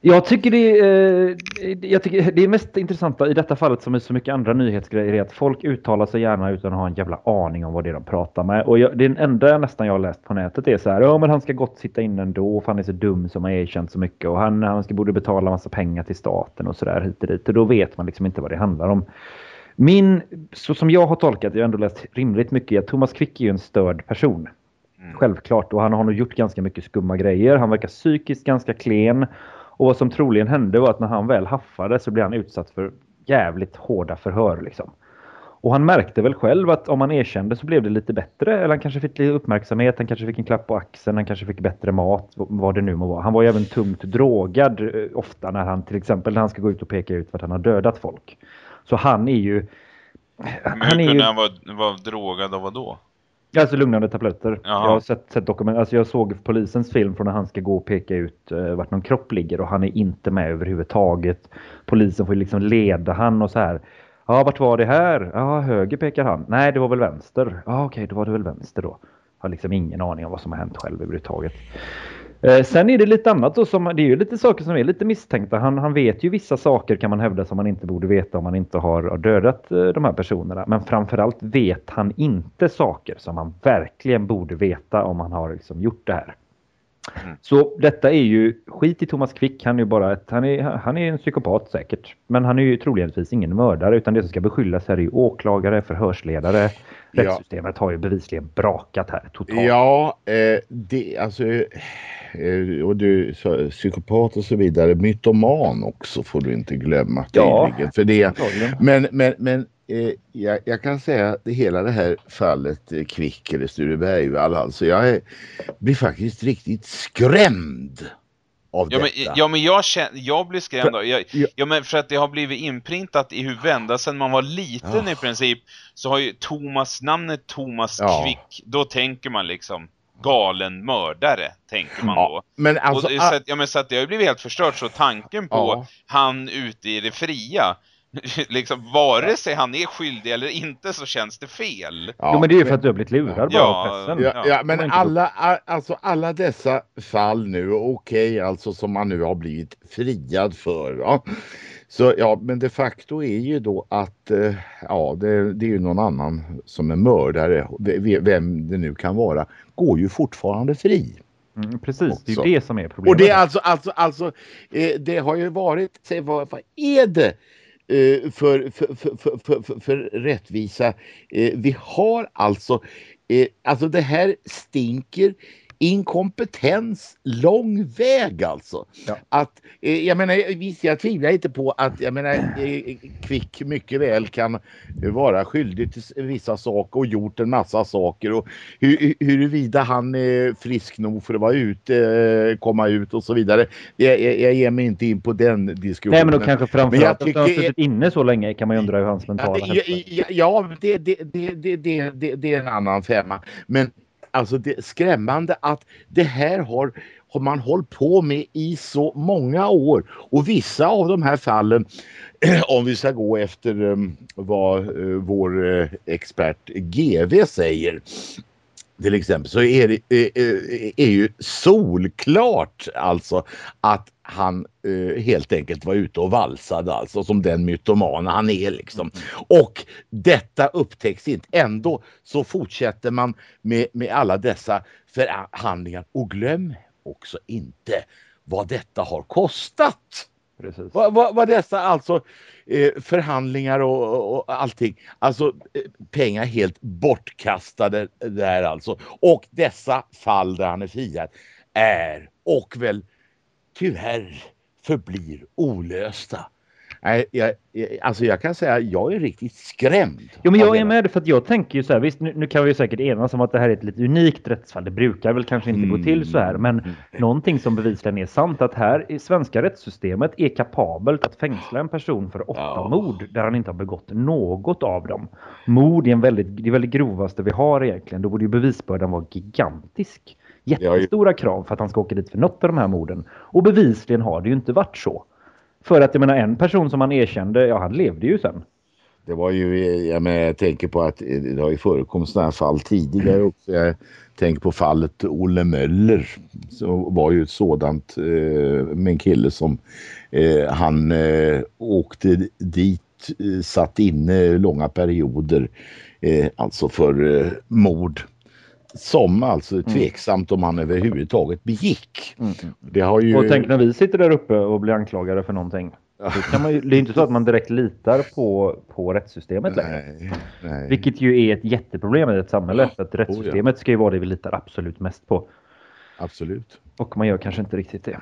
Jag tycker det, eh, jag tycker det är mest intressanta i detta fallet som i så mycket andra nyhetsgrejer är att folk uttalar sig gärna utan att ha en jävla aning om vad det är de pratar med. Och jag, det enda nästan jag har läst på nätet är så här, ja men han ska gott sitta inne ändå för han är så dum som har erkänt så mycket och han, han ska borde betala massa pengar till staten och sådär hit och dit. Och då vet man liksom inte vad det handlar om. Min, så som jag har tolkat, jag har ändå läst rimligt mycket, att Thomas Quick är ju en störd person. Mm. Självklart, och han har nog gjort ganska mycket skumma grejer. Han verkar psykiskt ganska klen. Och vad som troligen hände var att när han väl haffade så blev han utsatt för jävligt hårda förhör. Liksom. Och han märkte väl själv att om han erkände så blev det lite bättre. Eller han kanske fick lite uppmärksamhet, han kanske fick en klapp på axeln, han kanske fick bättre mat, vad det nu må vara. Han var ju även tungt drogad eh, ofta när han till exempel när han ska gå ut och peka ut att han har dödat folk. Så han är ju... Han är ju... han vara var drogad av vad då? Alltså lugnande tabletter. Jaha. Jag har sett, sett dokument. Alltså jag såg polisens film från när han ska gå och peka ut uh, vart någon kropp ligger och han är inte med överhuvudtaget. Polisen får liksom leda han och så här. Ja, vart var det här? Ja, höger pekar han. Nej, det var väl vänster. Ja, okej, okay, då var det väl vänster då. Har liksom ingen aning om vad som har hänt själv överhuvudtaget. Eh, sen är det lite annat då som, det är ju lite saker som är lite misstänkta. Han, han vet ju vissa saker kan man hävda som man inte borde veta om man inte har dödat eh, de här personerna. Men framförallt vet han inte saker som man verkligen borde veta om man har liksom gjort det här. Mm. Så detta är ju skit i Thomas Quick. Han är ju bara ett, han är, han är en psykopat säkert. Men han är ju troligtvis ingen mördare utan det som ska beskyllas här är ju åklagare, förhörsledare. Rättssystemet har ju bevisligen brakat här totalt. Ja, eh, det, alltså Eh, och du så, psykopat och så vidare, mytoman också får du inte glömma. Ja, för det. Men, men, men eh, jag, jag, kan säga att hela det här fallet eh, Kvick eller Sture Bergvall, alltså jag är, blir faktiskt riktigt skrämd. Av ja, men, ja men jag, känner, jag blir skrämd för, jag, ja. ja. men för att det har blivit inprintat i huvudet ända sedan man var liten ja. i princip så har ju Thomas, namnet Thomas ja. Kvick, då tänker man liksom galen mördare, tänker man då. men alltså, och, så, att, ja, men så att det har ju blivit helt förstört, så tanken på ja. han ute i det fria liksom vare sig han är skyldig eller inte så känns det fel. Ja, jo, men det är ju för att du har blivit lurad ja, bara av pressen. Ja, ja men alla, alltså alla dessa fall nu, okej okay, alltså som man nu har blivit friad för. Ja. Så ja, men de facto är ju då att eh, ja, det, det, är ju någon annan som är mördare, vem det nu kan vara, går ju fortfarande fri. Mm, precis, också. det är ju det som är problemet. Och det är alltså, alltså, alltså eh, det har ju varit, säg, vad, vad är det Eh, för, för, för, för, för, rättvisa? Eh, vi har alltså, eh, alltså det här stinker inkompetens lång väg alltså. Ja. Att, eh, jag menar, visst jag tvivlar inte på att jag menar, eh, Kvick mycket väl kan vara skyldig till vissa saker och gjort en massa saker och hur, huruvida han är frisk nog för att vara ute, eh, komma ut och så vidare. Jag, jag, jag ger mig inte in på den diskussionen. Nej men då kanske framförallt att han har suttit inne så länge kan man ju undra hur hans mentala Ja, ja, ja det, det, det, det, det, det är en annan femma. Men alltså det skrämmande att det här har, har man hållit på med i så många år. Och vissa av de här fallen, om vi ska gå efter um, vad uh, vår uh, expert GV säger, till exempel så är det är, är ju solklart alltså att han eh, helt enkelt var ute och valsade alltså som den mytoman han är liksom. Och detta upptäcks inte. Ändå så fortsätter man med, med alla dessa förhandlingar och glöm också inte vad detta har kostat. Precis. Vad, var, var dessa alltså eh, förhandlingar och, och allting. Alltså eh, pengar helt bortkastade där alltså. Och dessa fall där han är friad är och väl tyvärr förblir olösta. Nej, jag, alltså jag kan säga att jag är riktigt skrämd. Jo, men jag är med för att jag tänker ju så här. Visst, nu, nu kan vi säkert enas om att det här är ett lite unikt rättsfall. Det brukar väl kanske inte mm. gå till så här, men mm. någonting som bevisligen är sant att här i svenska rättssystemet är kapabelt att fängsla en person för åtta ja. mord där han inte har begått något av dem. Mord är en väldigt, det är väldigt grovaste vi har egentligen. Då borde ju bevisbördan vara gigantisk. Jättestora krav för att han ska åka dit för något av de här morden. Och bevisligen har det ju inte varit så. För att jag menar en person som han erkände, ja han levde ju sen. Det var ju, jag, menar, jag tänker på att det har ju förekommit sådana här fall tidigare också. Jag tänker på fallet Olle Möller. Så var ju ett sådant eh, med en kille som eh, han eh, åkte dit, eh, satt inne långa perioder. Eh, alltså för eh, mord som alltså är mm. tveksamt om han överhuvudtaget begick. Mm. Det har ju... Och tänk när vi sitter där uppe och blir anklagade för någonting. Kan man ju, det är inte så att man direkt litar på, på rättssystemet längre. Nej, nej. Vilket ju är ett jätteproblem i ett samhälle. För att rättssystemet oh, ja. ska ju vara det vi litar absolut mest på. Absolut. Och man gör kanske inte riktigt det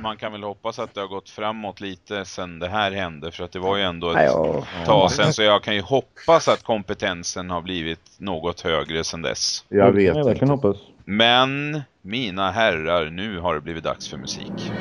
man kan väl hoppas att det har gått framåt lite sen det här hände. För att det var ju ändå ett ja, tag sen. Så jag kan ju hoppas att kompetensen har blivit något högre sen dess. Jag vet jag verkligen hoppas. Men mina herrar, nu har det blivit dags för musik.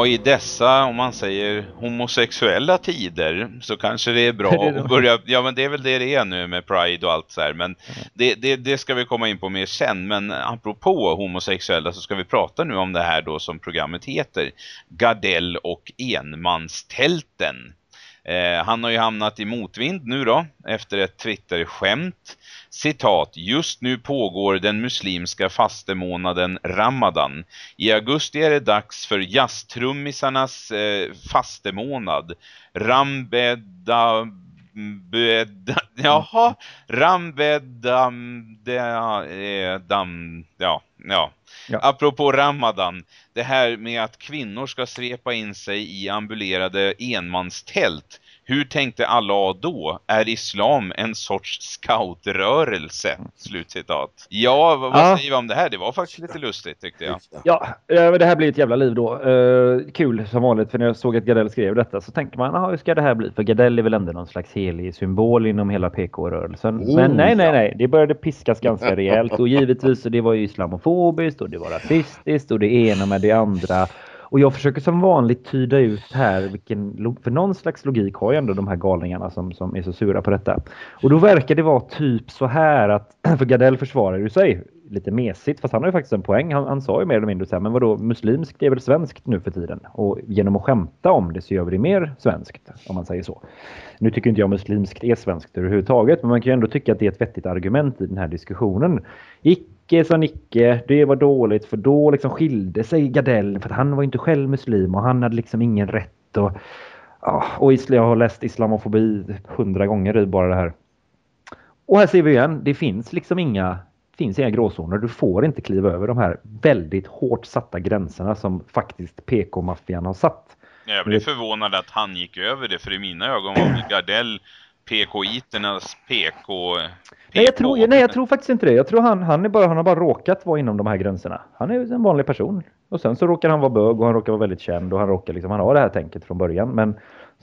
Ja, i dessa, om man säger homosexuella tider så kanske det är bra att börja, ja men det är väl det det är nu med Pride och allt så här, men det, det, det ska vi komma in på mer sen, men apropå homosexuella så ska vi prata nu om det här då som programmet heter, Gardell och enmanstälten. Eh, han har ju hamnat i motvind nu då, efter ett Twitter-skämt Citat, just nu pågår den muslimska fastemånaden Ramadan. I augusti är det dags för jazztrummisarnas eh, fastemånad. Rambedda... Beda, jaha, rambedam... Eh, dam, ja, ja. Ja. Apropå Ramadan, det här med att kvinnor ska svepa in sig i ambulerade enmanstält hur tänkte Allah då? Är islam en sorts scoutrörelse? Slutcitat. Ja, vad, vad säger vi om det här? Det var faktiskt lite lustigt tyckte jag. Ja, det här blir ett jävla liv då. Uh, kul som vanligt, för när jag såg att Gardell skrev detta så tänker man, hur ska det här bli? För Gardell är väl ändå någon slags helig symbol inom hela PK-rörelsen. Oh, Men nej, nej, nej. Det började piskas ganska rejält och givetvis, det var ju islamofobiskt och det var rasistiskt och det ena med det andra. Och jag försöker som vanligt tyda ut här vilken, för någon slags logik har ju ändå de här galningarna som, som är så sura på detta. Och då verkar det vara typ så här att, för Gardell försvarar ju sig lite mesigt, fast han har ju faktiskt en poäng. Han, han sa ju mer eller mindre så här, men vadå, muslimskt är väl svenskt nu för tiden? Och genom att skämta om det så gör vi det mer svenskt, om man säger så. Nu tycker inte jag muslimskt är svenskt överhuvudtaget, men man kan ju ändå tycka att det är ett vettigt argument i den här diskussionen. Nicke sa Nicke, det var dåligt för då liksom skilde sig Gardell för att han var inte själv muslim och han hade liksom ingen rätt och, och jag har läst islamofobi hundra gånger i bara det här. Och här ser vi igen, det finns liksom inga finns inga gråzoner. Du får inte kliva över de här väldigt hårt satta gränserna som faktiskt PK-maffian har satt. Jag blir förvånad att han gick över det, för i mina ögon var Gardell PK-iternas PK... Nej jag, tror, nej, jag tror faktiskt inte det. Jag tror han, han, är bara, han har bara råkat vara inom de här gränserna. Han är en vanlig person. Och sen så råkar han vara bög och han råkar vara väldigt känd och han råkar liksom, han har det här tänket från början. Men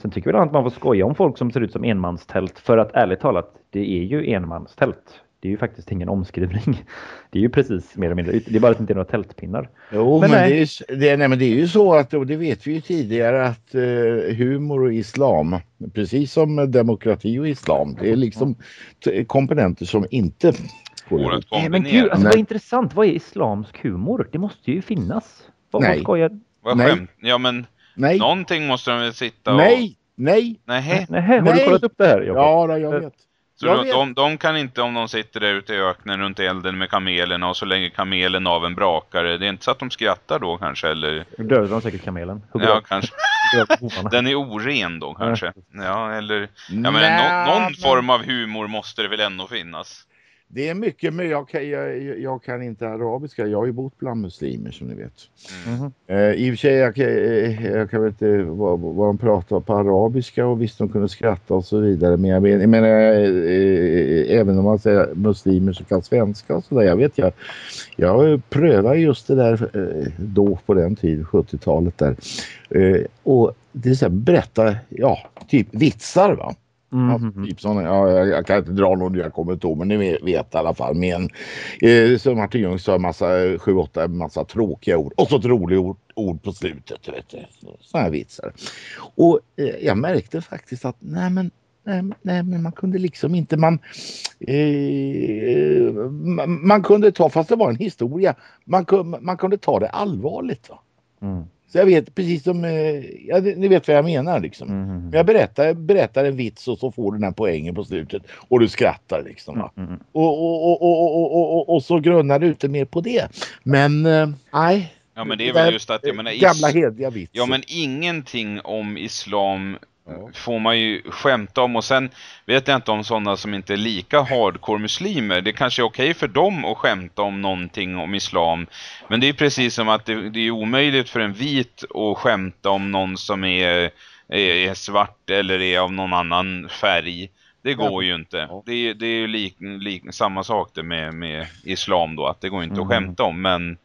sen tycker väl att man får skoja om folk som ser ut som enmanstält. För att ärligt talat, det är ju enmanstält det är ju faktiskt ingen omskrivning. Det är ju precis mer eller mindre, det är bara att det inte är några tältpinnar. Jo, men, men nej. Det, är, det, nej, men det är ju så att, och det vet vi ju tidigare, att uh, humor och islam, precis som demokrati och islam, det är liksom komponenter som inte går att kombinera. Men gud, alltså, vad intressant, vad är islamsk humor? Det måste ju finnas. Vad, nej. Vad. Vad nej. Skämt? Ja, men nej. någonting måste de väl sitta och... Nej, nej. Nej. Nej. Har du kollat upp det här? Ja, jag vet. Så de, de, de, kan inte, om de sitter där ute i öknen runt elden med kamelerna och så lägger kamelen av en brakare. Det är inte så att de skrattar då kanske, eller? Dödar de säkert kamelen. Hugger ja, kanske. Den är oren då kanske. Ja, eller... Ja, men no, någon form av humor måste det väl ändå finnas. Det är mycket, men jag kan, jag, jag kan inte arabiska. Jag har ju bott bland muslimer som ni vet. Mm. Uh, I och för sig, jag, jag kan vet inte vad, vad de pratar på arabiska och visst de kunde skratta och så vidare. Men jag, men, jag menar, äh, även om man säger muslimer så kan svenska och sådär. Jag vet, jag, jag prövade just det där äh, då på den tiden, 70-talet där. Uh, och det är så här, berätta, ja, typ vitsar va. Mm. Alltså, typ såna, ja, jag, jag, kan inte dra någon jag kommer inte ihåg men ni vet, i alla fall. Men eh, som Martin Ljung sa, massa, sju, åtta, massa tråkiga ord och så ett roligt ord, ord på slutet. Vet du. Såna här vitsar. Och eh, jag märkte faktiskt att nej men Nej, nej, men man kunde liksom inte, man, eh, man, man, kunde ta, fast det var en historia, man, man kunde ta det allvarligt. Va? Mm. Så jag vet precis som, eh, ja, ni vet vad jag menar liksom. Mm. mm, mm. Jag berättar, berättar en vits och så får du den här poängen på slutet och du skrattar liksom. Mm. mm och, och, och, och, och, så grunnar du inte mer på det. Men eh, nej. Ja men det är väl just att, jag menar, gamla hediga vits. Ja men ingenting om islam får man ju skämta om och sen vet jag inte om sådana som inte är lika hardcore muslimer. Det kanske är okej för dem att skämta om någonting om islam. Men det är precis som att det, det är omöjligt för en vit att skämta om någon som är, är, är svart eller är av någon annan färg. Det går ju inte. Det, det är ju lik, lik, samma sak det med, med islam då. Att det går inte mm. att skämta om. Men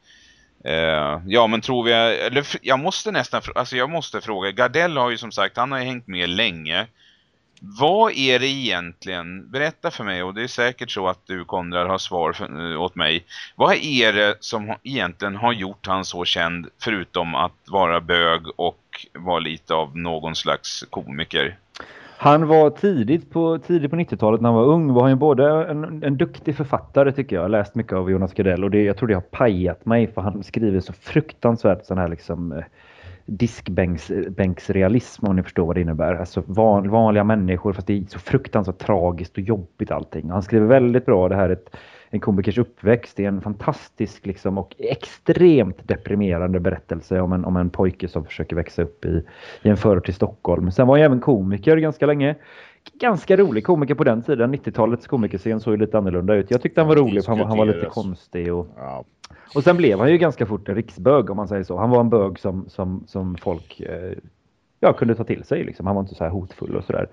Eh, ja men tror vi, eller jag måste nästan, alltså jag måste fråga, Gardell har ju som sagt, han har ju hängt med länge. Vad är det egentligen? Berätta för mig och det är säkert så att du Konrad har svar för, eh, åt mig. Vad är det som egentligen har gjort han så känd förutom att vara bög och vara lite av någon slags komiker? Han var tidigt på, tidigt på 90-talet när han var ung var han ju både en, en duktig författare tycker jag. Jag har läst mycket av Jonas Gardell och det, jag tror det har pajat mig för han skriver så fruktansvärt sån här liksom eh, diskbänksrealism om ni förstår vad det innebär. Alltså van, vanliga människor fast det är så fruktansvärt tragiskt och jobbigt allting. Han skriver väldigt bra det här ett, en komikers uppväxt. Det är en fantastisk liksom, och extremt deprimerande berättelse om en, om en pojke som försöker växa upp i, i en förort till Stockholm. Sen var han även komiker ganska länge. Ganska rolig komiker på den tiden. 90-talets komikerscen såg ju lite annorlunda ut. Jag tyckte han var rolig för han, han var lite konstig. Och, och sen blev han ju ganska fort en riksbög om man säger så. Han var en bög som, som, som folk eh, ja, kunde ta till sig. Liksom. Han var inte så här hotfull och sådär.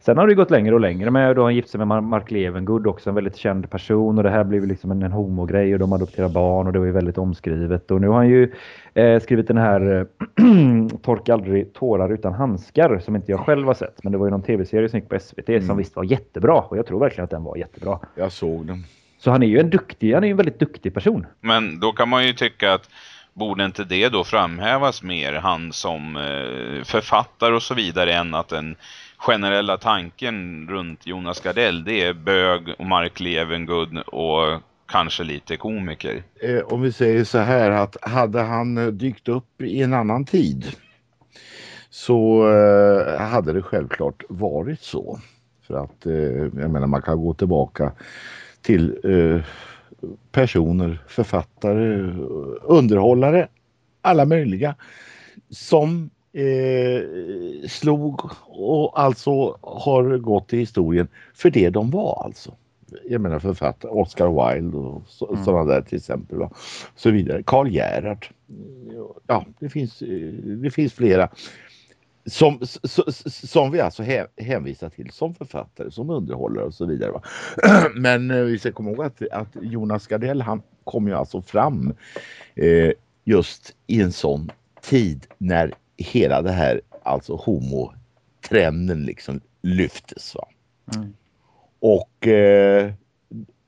Sen har det gått längre och längre med. Då har han gift sig med Mar- Mark Levengood också, en väldigt känd person. Och det här blev liksom en, en homogrej och de adopterar barn och det var ju väldigt omskrivet. Och nu har han ju eh, skrivit den här eh, Torka aldrig tårar utan handskar som inte jag själv har sett. Men det var ju någon tv-serie som gick på SVT som Mm. visst var jättebra. Och jag tror verkligen att den var jättebra. Jag såg den. Så han är ju en duktig, han är ju en väldigt duktig person. Men då kan man ju tycka att borde inte det då framhävas mer han som eh, författare och så vidare än att den generella tanken runt Jonas Gardell det är bög och Mark Levengood och kanske lite komiker. Eh, om vi säger så här att hade han eh, dykt upp i en annan tid så eh, hade det självklart varit så. För att eh, jag menar man kan gå tillbaka till eh, personer, författare, underhållare, alla möjliga som eh, slog och alltså har gått till historien för det de var alltså. Jag menar författare, Oscar Wilde och så, Mm. sådana där till exempel. Va? Så vidare. Karl Gerhard. Ja, det finns, eh, det finns flera som, som vi alltså hä- hänvisar till som författare, som underhållare och så vidare. Men eh, vi ska komma ihåg att, att Jonas Gardell han kom ju alltså fram eh, just i en sån tid när hela det här alltså homotrenden liksom lyftes. Va? Mm. Och eh,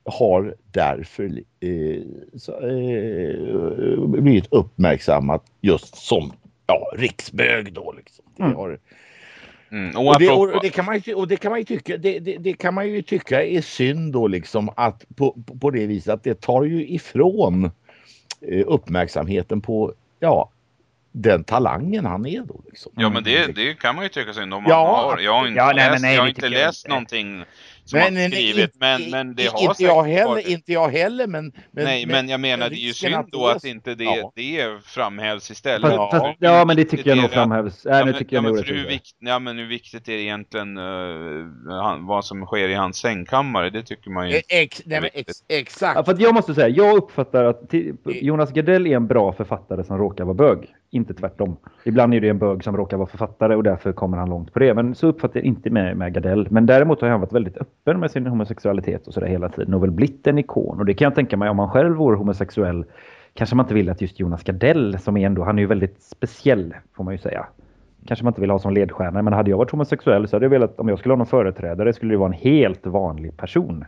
har därför eh, så, eh, blivit uppmärksammat just som ja, riksbög då. Liksom. Det Mm. har, Mm. Och, och, det, och, det kan man ju, och det kan man ju tycka det, det, det kan man ju tycka är synd då liksom att på, på, det viset att det tar ju ifrån eh, uppmärksamheten på ja, den talangen han är då. Liksom. Ja men det, det kan man ju tycka synd om man Ja, har. Jag har inte ja, nej, läst, nej, jag har inte läst inte. någonting som Men, han men, skrivit. inte- Men, men det har inte säkert jag heller, varit- inte jag heller men, men Nej men jag menar det är ju synd då det- att inte det, ja. det framhävs istället. Fast, Ja. fast, ja, men det tycker jag nog framhävs. Ja, Nej, nu men, tycker ja, jag nog men det för hur, tycker jag. vikt, ja, men hur viktigt är det egentligen eh, han, vad som sker i hans sängkammare? Det tycker man ju. Eh, Ex, nej, men ex, exakt. Ja, för att jag måste säga, jag uppfattar att Jonas Gardell är en bra författare som råkar vara bög. Inte tvärtom. Ibland är det en bög som råkar vara författare och därför kommer han långt på det. Men så uppfattar jag inte med, med Gardell. Men däremot har han varit väldigt öppen med sin homosexualitet och sådär hela tiden och väl blivit en ikon. Och det kan jag tänka mig om man själv vore homosexuell kanske man inte vill att just Jonas Gardell som är ändå, han är ju väldigt speciell får man ju säga. Kanske man inte vill ha som ledstjärna, men hade jag varit homosexuell så hade jag velat, om jag skulle ha någon företrädare skulle det vara en helt vanlig person.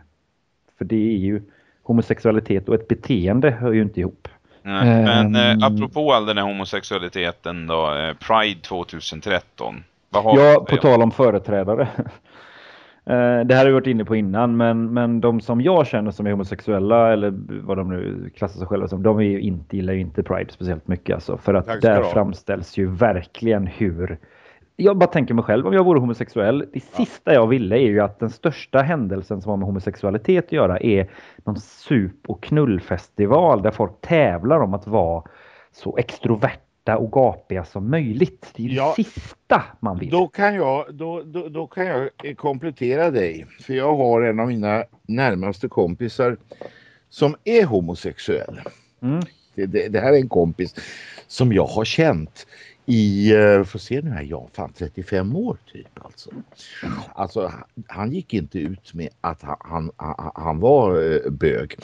För det är ju homosexualitet och ett beteende hör ju inte ihop. Nej, Men Ehm. eh, apropå all den här homosexualiteten då, eh, Pride 2013. Vad har Ja, på tal om företrädare. Eh, Det här har vi varit inne på innan, men, men de som jag känner som är homosexuella eller vad de nu klassar sig själva som, de är ju inte, gillar ju inte Pride speciellt mycket. Alltså, för att där framställs ju verkligen hur... Jag bara tänker mig själv, om jag vore homosexuell, det sista jag ville är ju att den största händelsen som har med homosexualitet att göra är någon sup och knullfestival där folk tävlar om att vara så extroverta och gapiga som möjligt. Det är ju Ja. det sista man vill. Då kan, jag, då, då, då kan jag komplettera dig. För jag har en av mina närmaste kompisar som är homosexuell. Mm. Det, det, det här är en kompis som jag har känt i, eh, får se nu här, ja fan 35 år typ alltså. Alltså han- gick inte ut med att han, han, han, var eh, bög.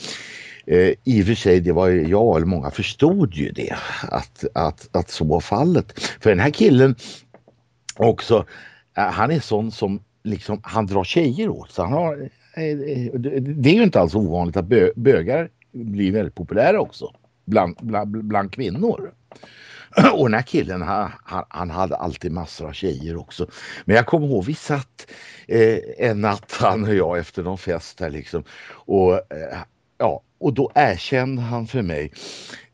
Eh, I och för sig, det var ju jag eller många förstod ju det att, att, att så var fallet. För den här killen också, eh, han är sån som liksom, han drar tjejer åt sig. Han har, det är ju inte alls ovanligt att bö, bögar blir väldigt populära också bland, bland, bland kvinnor. Och den här killen han, han, han, hade alltid massor av tjejer också. Men jag kommer ihåg vi satt eh, en natt han och jag efter någon fest här liksom. Och, eh, ja, och då erkände han för mig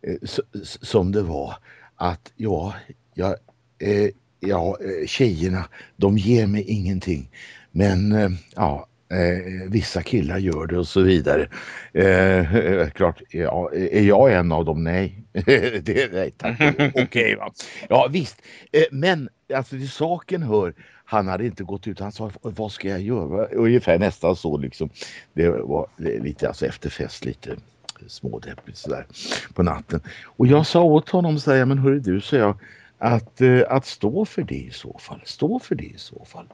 eh, som det var att ja, ja, eh, ja, eh, tjejerna de ger mig ingenting. Men eh, ja, Eh, vissa killar gör det och så vidare. Eh, klart, ja, är jag en av dem? Nej. det, nej tack. Okej okay, va. Ja visst. Eh, men alltså till saken hör, han hade inte gått ut. Han sa, vad ska jag göra? Ungefär nästan så liksom. Det var lite alltså efterfest, lite smådeppigt sådär på natten. Och jag sa åt honom, så här, men hörru du, sa jag, att, eh, att stå för det i så fall. Stå för det i så fall.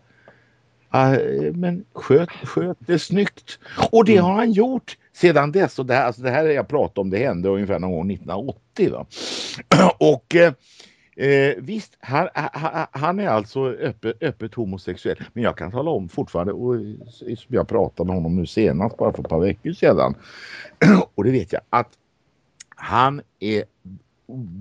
Uh, men sköt, sköt det snyggt. Och det mm. har han gjort sedan dess. Och det, här, alltså det här är jag pratat om, det hände ungefär någon gång 1980. Va? och eh, eh, visst, han, han, är alltså öppet, öppet homosexuell. Men jag kan tala om fortfarande, och jag pratade med honom nu senast bara för ett par veckor sedan. och det vet jag att han är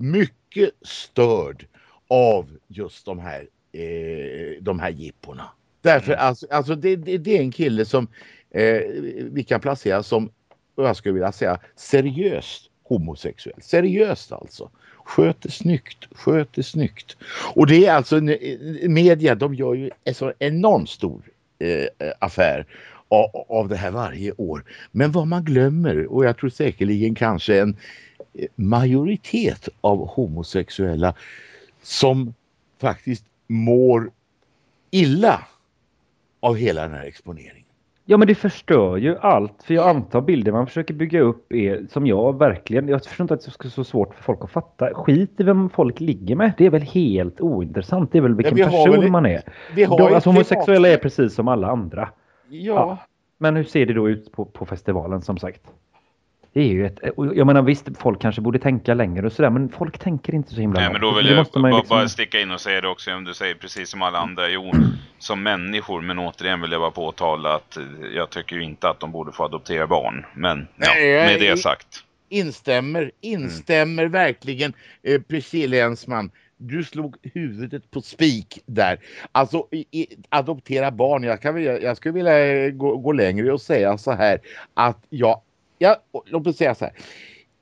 mycket störd av just de här, eh, de här jipporna. Därför mm. alltså, alltså det, det, det, är en kille som eh, vi kan placera som, jag skulle vilja säga, seriöst homosexuell. Seriöst alltså. Sköter snyggt, sköter snyggt. Och det är alltså, media de gör ju en så enormt stor eh, affär av, av det här varje år. Men vad man glömmer, och jag tror säkerligen kanske en eh, majoritet av homosexuella som faktiskt mår illa av hela den här exponeringen. Ja men det förstör ju allt. För jag antar bilden man försöker bygga upp är som jag verkligen, jag förstår inte att det ska så svårt för folk att fatta. Skit i vem folk ligger med. Det är väl helt ointressant. Det är väl vilken ja, person väl, man är. Vi har De, alltså, homosexuella är precis som alla andra. Ja. ja. Men hur ser det då ut på, på festivalen som sagt? Det är ju ett, jag menar visst, folk kanske borde tänka längre och sådär, men folk tänker inte så himla Nej, men då vill jag bara, liksom... bara sticka in och säga det också, om du säger precis som alla andra, jo, som människor, men återigen vill jag bara påtala att jag tycker inte att de borde få adoptera barn, men ja, Nej, med det sagt. Instämmer, instämmer mm. verkligen, eh, Priscilla Ensman du slog huvudet på spik där. Alltså i, i, adoptera barn. Jag, kan, jag skulle vilja gå, gå, längre och säga så här att jag ja, låt mig säga så här.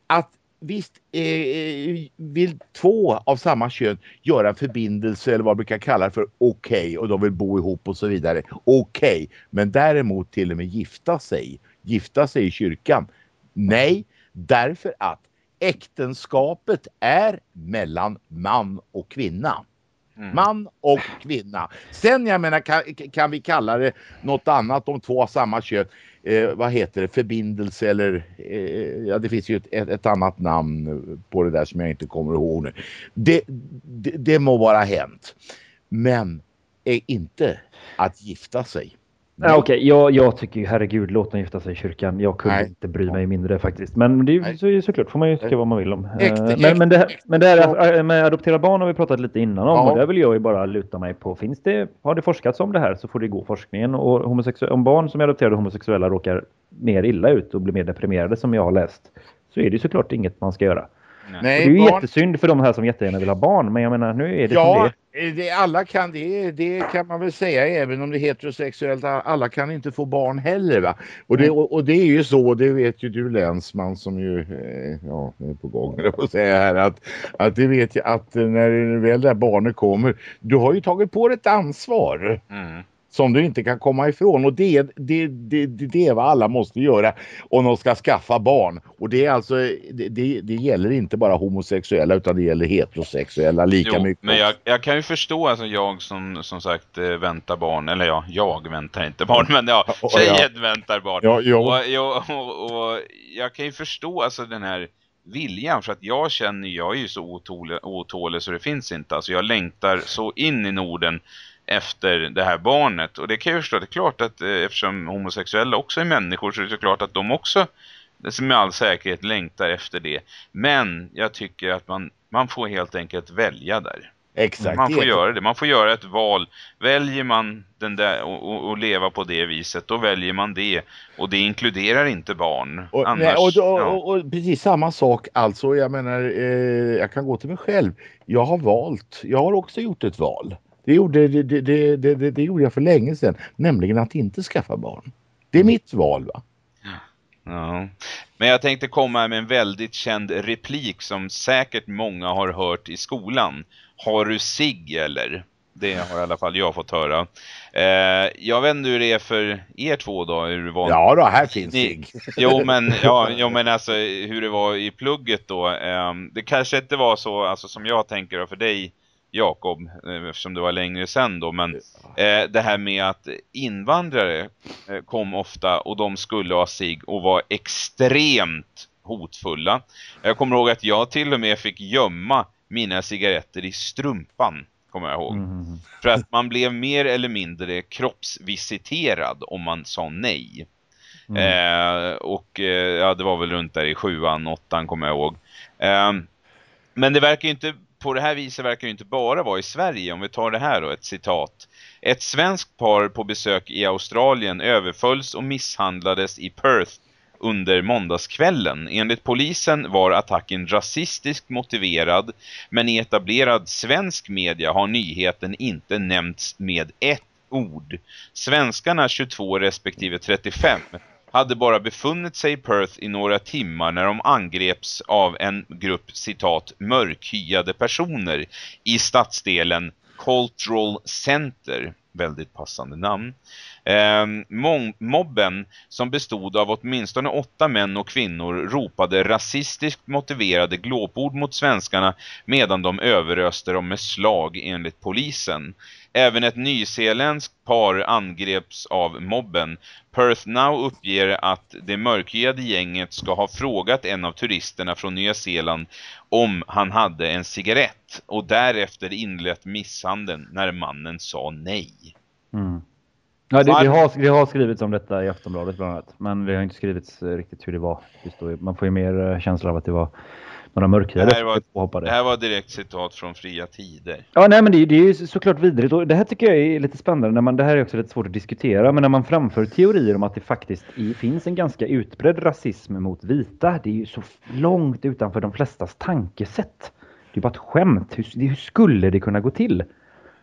Att visst eh, eh, vill två av samma kön göra en förbindelse eller vad man brukar kalla det för okej okay, och de vill bo ihop och så vidare. Okej, okay. men däremot till och med gifta sig. Gifta sig i kyrkan. Nej, därför att äktenskapet är mellan man och kvinna. Mm. Man och kvinna. Sen jag menar kan, kan vi kalla det något annat om två av samma kön eh, vad heter det, förbindelse eller eh, ja det finns ju ett, ett, ett, annat namn på det där som jag inte kommer ihåg nu. Det, det, det må vara hänt. Men är inte att gifta sig. Ja, Okej, okay. jag, jag tycker ju herregud låt dem gifta sig i kyrkan. Jag kunde Nej. inte bry mig mindre faktiskt. Men det är ju så, såklart får man ju tycka vad man vill om. Äkta, eh, men, men, det, men det här med adoptera barn har vi pratat lite innan om. Ja. Och där vill jag ju bara luta mig på. Finns det, har det forskats om det här så får det gå forskningen. Och om barn som är adopterade homosexuella råkar mer illa ut och blir mer deprimerade som jag har läst. Så är det såklart inget man ska göra. Nej, det är ju barn... jättesynd för de här som jättegärna vill ha barn. Men jag menar, nu är det ja, som det. Det, alla kan det, det kan man väl säga även om det är heterosexuellt. Alla kan inte få barn heller va. Och det, och, och det är ju så, det vet ju du länsman som ju eh, ja, är på gång att säga här att, att det vet jag att när väl det här barnet kommer, du har ju tagit på dig ett ansvar. Mm som du inte kan komma ifrån och det, det, det, det är vad alla måste göra om de ska skaffa barn och det är alltså det, det, gäller inte bara homosexuella utan det gäller heterosexuella lika jo, mycket. men jag, jag kan ju förstå alltså jag som som sagt eh, väntar barn eller ja, jag väntar inte barn men ja, tjejen ja. väntar barn ja, ja. Och, och, och, och jag kan ju förstå alltså den här viljan för att jag känner, jag är ju så otålig, otålig så det finns inte. Alltså jag längtar så in i Norden efter det här barnet. Och det kan jag förstå, det är klart att eh, eftersom homosexuella också är människor så är det klart att de också med all säkerhet längtar efter det. Men jag tycker att man, man får helt enkelt välja där. Exakt. Man får göra det. Man får göra ett val. Väljer man den där och, och, leva på det viset, då väljer man det. Och det inkluderar inte barn. Och, Annars, nej, och, då, ja. och precis samma sak alltså, jag menar, eh, jag kan gå till mig själv. Jag har valt, jag har också gjort ett val. Det gjorde, det, det, det, det, gjorde jag för länge sedan, nämligen att inte skaffa barn. Det är mitt val va? Ja. Men jag tänkte komma med en väldigt känd replik som säkert många har hört i skolan. Har du sig eller? Det har i alla fall jag fått höra. Eh, jag vet inte hur det är för er två då. Hur det var Ja då, här finns Ni- sig. Jo men, ja, jo, men alltså hur det var i plugget då. ehm, det kanske inte var så alltså, som jag tänker för dig Jakob, eh, eftersom det var längre sen då. Men eh, det här med att invandrare eh, kom ofta och de skulle ha sig och var extremt hotfulla. Jag kommer ihåg att jag till och med fick gömma mina cigaretter i strumpan, kommer jag ihåg. Mm. För att man blev mer eller mindre kroppsvisiterad om man sa nej. Mm. Eh, och eh, ja, det var väl runt där i sjuan, åttan kommer jag ihåg. Men det verkar ju inte, på det här viset verkar det ju inte bara vara i Sverige. Om vi tar det här då, ett citat. Ett svenskt par på besök i Australien överfölls och misshandlades i Perth under måndagskvällen. Enligt polisen var attacken rasistiskt motiverad men i etablerad svensk media har nyheten inte nämnts med ett ord. Svenskarna 22 respektive 35 hade bara befunnit sig i Perth i några timmar när de angreps av en grupp citat mörkhyade personer i stadsdelen Cultural Center. Väldigt passande namn. Eh, mobben som bestod av åtminstone åtta män och kvinnor ropade rasistiskt motiverade glåpord mot svenskarna medan de överöste dem med slag enligt polisen. Även ett nyzeeländskt par angreps av mobben. Perth Now uppger att det mörkhyade gänget ska ha frågat en av turisterna från Nya Zeeland om han hade en cigarett och därefter inlett misshandeln när mannen sa nej. Mm. Ja, det, det, har, det har skrivits om detta i Aftonbladet bland annat. Men det har inte skrivits eh, riktigt hur det var. Man får ju mer eh, känsla av att det var några mörkhyade Det här var-. Det här var direkt citat från Fria Tider. Ja, nej, men det, är- det är ju såklart vidrigt. Och det här tycker jag är lite spännande. När man, det här är också lite svårt att diskutera. Men när man framför teorier om att det faktiskt i, finns en ganska utbredd rasism mot vita. Det är ju så långt utanför de flestas tankesätt. Det är bara ett skämt. Hur, hur skulle det kunna gå till?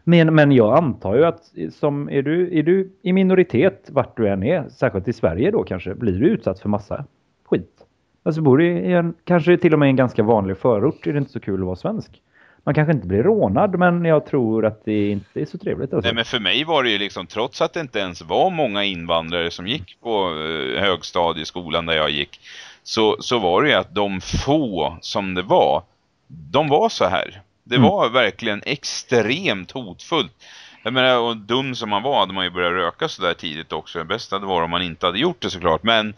Men, men jag antar ju att som är, du, är du i minoritet vart du än är, särskilt i Sverige då kanske, blir du utsatt för massa skit. Alltså bor i en, kanske till och med i en ganska vanlig förort är det inte så kul att vara svensk. Man kanske inte blir rånad men jag tror att det inte är så trevligt. Alltså. Nej men för mig var det ju liksom, trots att det inte ens var många invandrare som gick på eh, högstadieskolan där jag gick. Så, så var det ju att de få som det var, de var så här. Det Mm. var verkligen extremt hotfullt. Jag menar, och dum som man var hade man ju börjat röka så där tidigt också. Det bästa hade varit om man inte hade gjort det såklart. Men,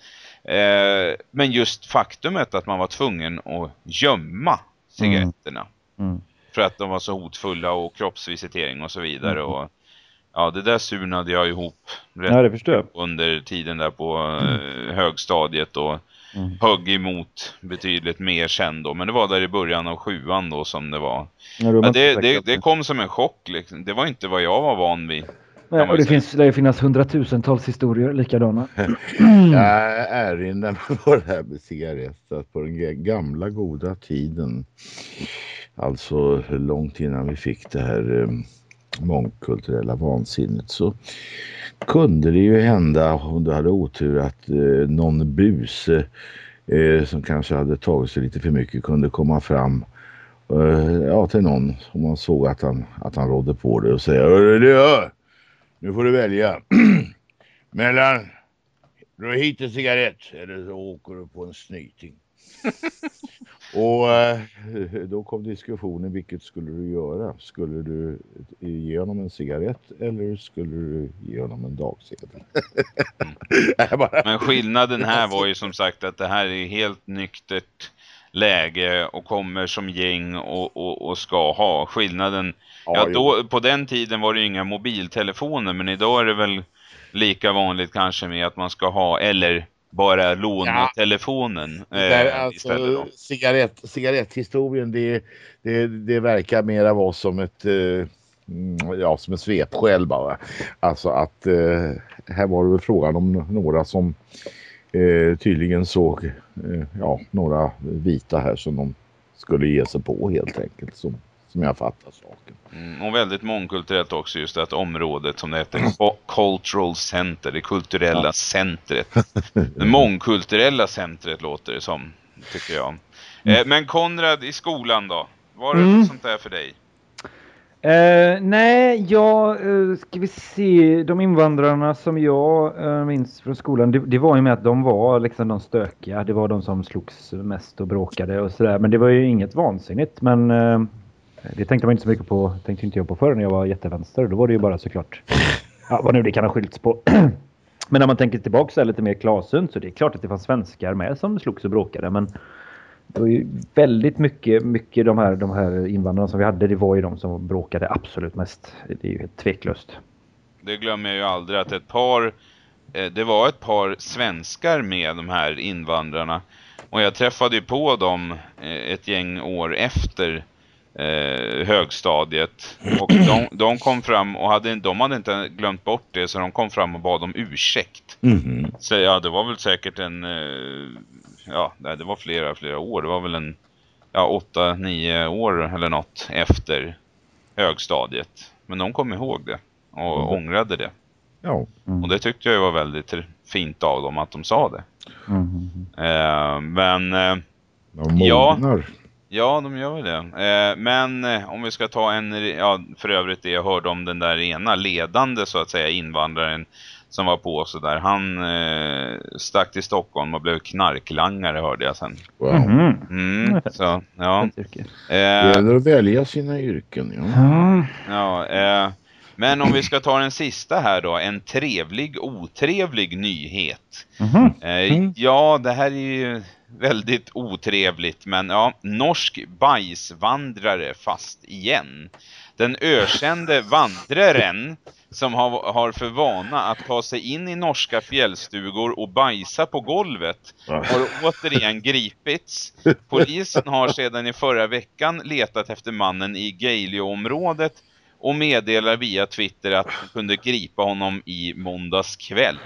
men just faktumet att man var tvungen att gömma cigaretterna. Mm. För att de var så hotfulla och kroppsvisitering och så vidare. Mm. Och, ja, det där surnade jag ihop Ja, under tiden där på eh, högstadiet och Mm. högg emot betydligt mer sen då. Men det var där i början av sjuan då som det var. Ja, det, det, det kom som en chock liksom. Det var inte vad jag var van vid. Man och det finns, det finns hundratusentals historier likadana. Jag erinrar mig på det här med cigaretter att på den ga- gamla goda tiden, alltså långt innan vi fick det här eh, mångkulturella vansinnet så kunde det ju hända om du hade otur att eh, någon buse eh, som kanske hade tagit sig lite för mycket kunde komma fram eh, ja, till någon om man såg att han, att han rådde på det och säga "Hörru du, nu får du välja mellan Dra hit en cigarett eller så åker du på en snyting. och eh, då kom diskussionen, vilket skulle du göra? Skulle du ge honom en cigarett eller skulle du ge honom en dagsedel? Men skillnaden här var ju som sagt att det här är helt nyktert läge och kommer som gäng och, och, och ska ha. Skillnaden Ja, jo. då, på den tiden var det ju inga mobiltelefoner men idag är det väl lika vanligt kanske med att man ska ha, eller bara låna Ja. telefonen Det där, eh, alltså, cigarett, cigaretthistorien det, det, det verkar mera vara som ett eh, mm, ja, som en svepskäl bara. Alltså att eh, här var det väl frågan om några som eh, tydligen såg eh, ja, några vita här som de skulle ge sig på helt enkelt som, som jag fattar saken. Mm, och väldigt mångkulturellt också just att området som det heter, Cultural Center, det kulturella centret. Det mångkulturella centret låter det som, tycker jag. Eh, men Konrad i skolan då? Var det Mm. sånt där för dig? Eh, nej, jag eh, ska vi se. De invandrarna som jag eh, minns från skolan, det, det var ju med att de var liksom de stökiga. Det var de som slogs mest och bråkade och sådär. Men det var ju inget vansinnigt. Men eh, det tänkte man inte så mycket på. Tänkte inte jag på förr när jag var jättevänster. Då var det ju bara såklart. Ja, vad nu det kan ha skylts på. Men när man tänker tillbaka så lite mer klarsynt så det är klart att det fanns svenskar med som slogs och bråkade. Men det var ju väldigt mycket, mycket de här, de här invandrarna som vi hade. Det var ju de som bråkade absolut mest. Det är ju helt tveklöst. Det glömmer jag ju aldrig att ett par, eh, det var ett par svenskar med de här invandrarna. Och jag träffade ju på dem eh, ett gäng år efter eh, högstadiet. Och de, de kom fram och hade, de hade inte glömt bort det så de kom fram och bad om ursäkt. Mhm. Så ja, det var väl säkert en, eh, ja, det var flera, flera år. Det var väl en, ja, åtta, nio år eller något efter högstadiet. Men de kom ihåg det och Mm. ångrade det. Ja. Och det tyckte jag var väldigt fint av dem att de sa det. Mm. Eh, men eh, De Ja. mognar. ja, de gör det. Eh, men eh, om vi ska ta en, ja, för övrigt det jag hörde om den där ena ledande så att säga invandraren som var på så där. Han eh, stack till Stockholm och blev knarklangare hörde jag sen. Wow. Mhm. Mm, så, ja. Yrke. Det Eh, gäller att välja sina yrken. Ja. Ja. ja eh, men om vi ska ta den sista här då. En trevlig, otrevlig nyhet. Mhm. Eh, Mm. Ja, det här är ju väldigt otrevligt. Men ja, norsk bajsvandrare fast igen. Den ökände vandraren som har, har för vana att ta sig in i norska fjällstugor och bajsa på golvet har återigen gripits. Polisen har sedan i förra veckan letat efter mannen i Geilo-området och meddelar via Twitter att de kunde gripa honom i måndags kväll.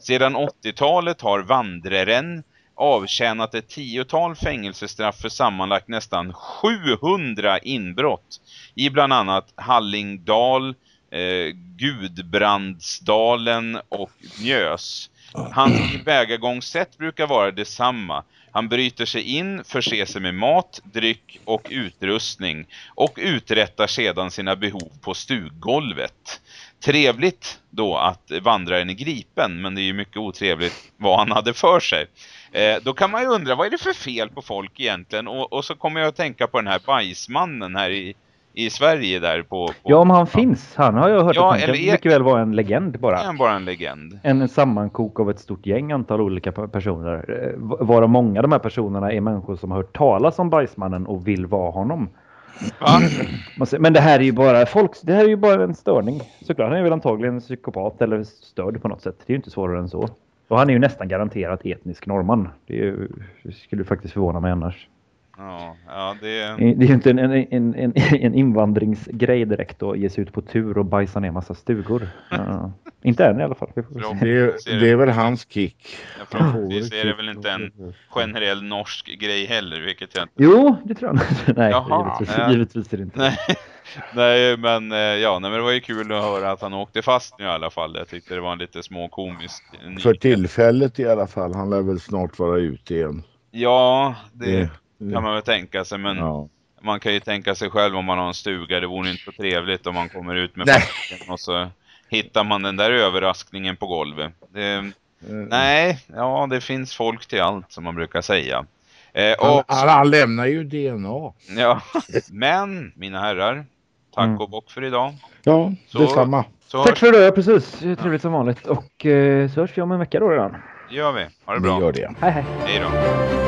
Sedan 80-talet har vandraren avtjänat ett tiotal fängelsestraff för sammanlagt nästan 700 inbrott i bland annat Hallingdal, eh, Gudbrandsdalen och Mjös. Hans tillvägagångssätt brukar vara detsamma. Han bryter sig in, förser sig med mat, dryck och utrustning och uträttar sedan sina behov på stuggolvet. Trevligt då att vandraren är gripen, men det är ju mycket otrevligt vad han hade för sig. Eh, då kan man ju undra, vad är det för fel på folk egentligen? Och, och så kommer jag att tänka på den här bajsmannen här i, i Sverige där på... på Ja, om han finns. Han har jag hört Ja, att han kan är- mycket väl vara en legend Är bara. han bara en legend? En en sammankok av ett stort gäng antal olika pe- personer. Eh, Varav många av de här personerna är människor som har hört talas om bajsmannen och vill vara honom. Va? Men det här är ju bara folk, det här är ju bara en störning. Såklart, han är väl antagligen psykopat eller störd på något sätt. Det är ju inte svårare än så. Och han är ju nästan garanterat etnisk norrman. Det, ju, det skulle faktiskt förvåna mig annars. Ja, ja det... Det är ju inte en, en, en, en, invandringsgrej direkt att ge sig ut på tur och bajsa ner massa stugor. Ja. Inte än i alla fall. Vi får se. Det, är, det är väl hans kick. Ja, förhoppningsvis är det väl inte en generell norsk grej heller, vilket jag inte... Jo, det tror jag. Nej, Jaha, givetvis, ja. givetvis är det inte. Nej, nej men eh, ja, nej, men det var ju kul att höra att han åkte fast nu i alla fall. Jag tyckte det var en lite småkomisk. För tillfället i alla fall. Han lär väl snart vara ute igen. Ja, det Det- kan man väl tänka sig, men Ja. man kan ju tänka sig själv om man har en stuga. Det vore inte så trevligt om man kommer ut med familjen och så hittar man den där överraskningen på golvet. Det, Eh, nej, ja, det finns folk till allt som man brukar säga. Eh, och, han, han lämnar ju DNA. ja, men mina herrar, tack Mm. och bock för idag. Ja, Så- detsamma. Så Tack för idag, precis. Trevligt som vanligt. Och eh, så hörs vi om en vecka då redan. gör vi. Ha det Vi bra. gör det. Hej hej. Hej då.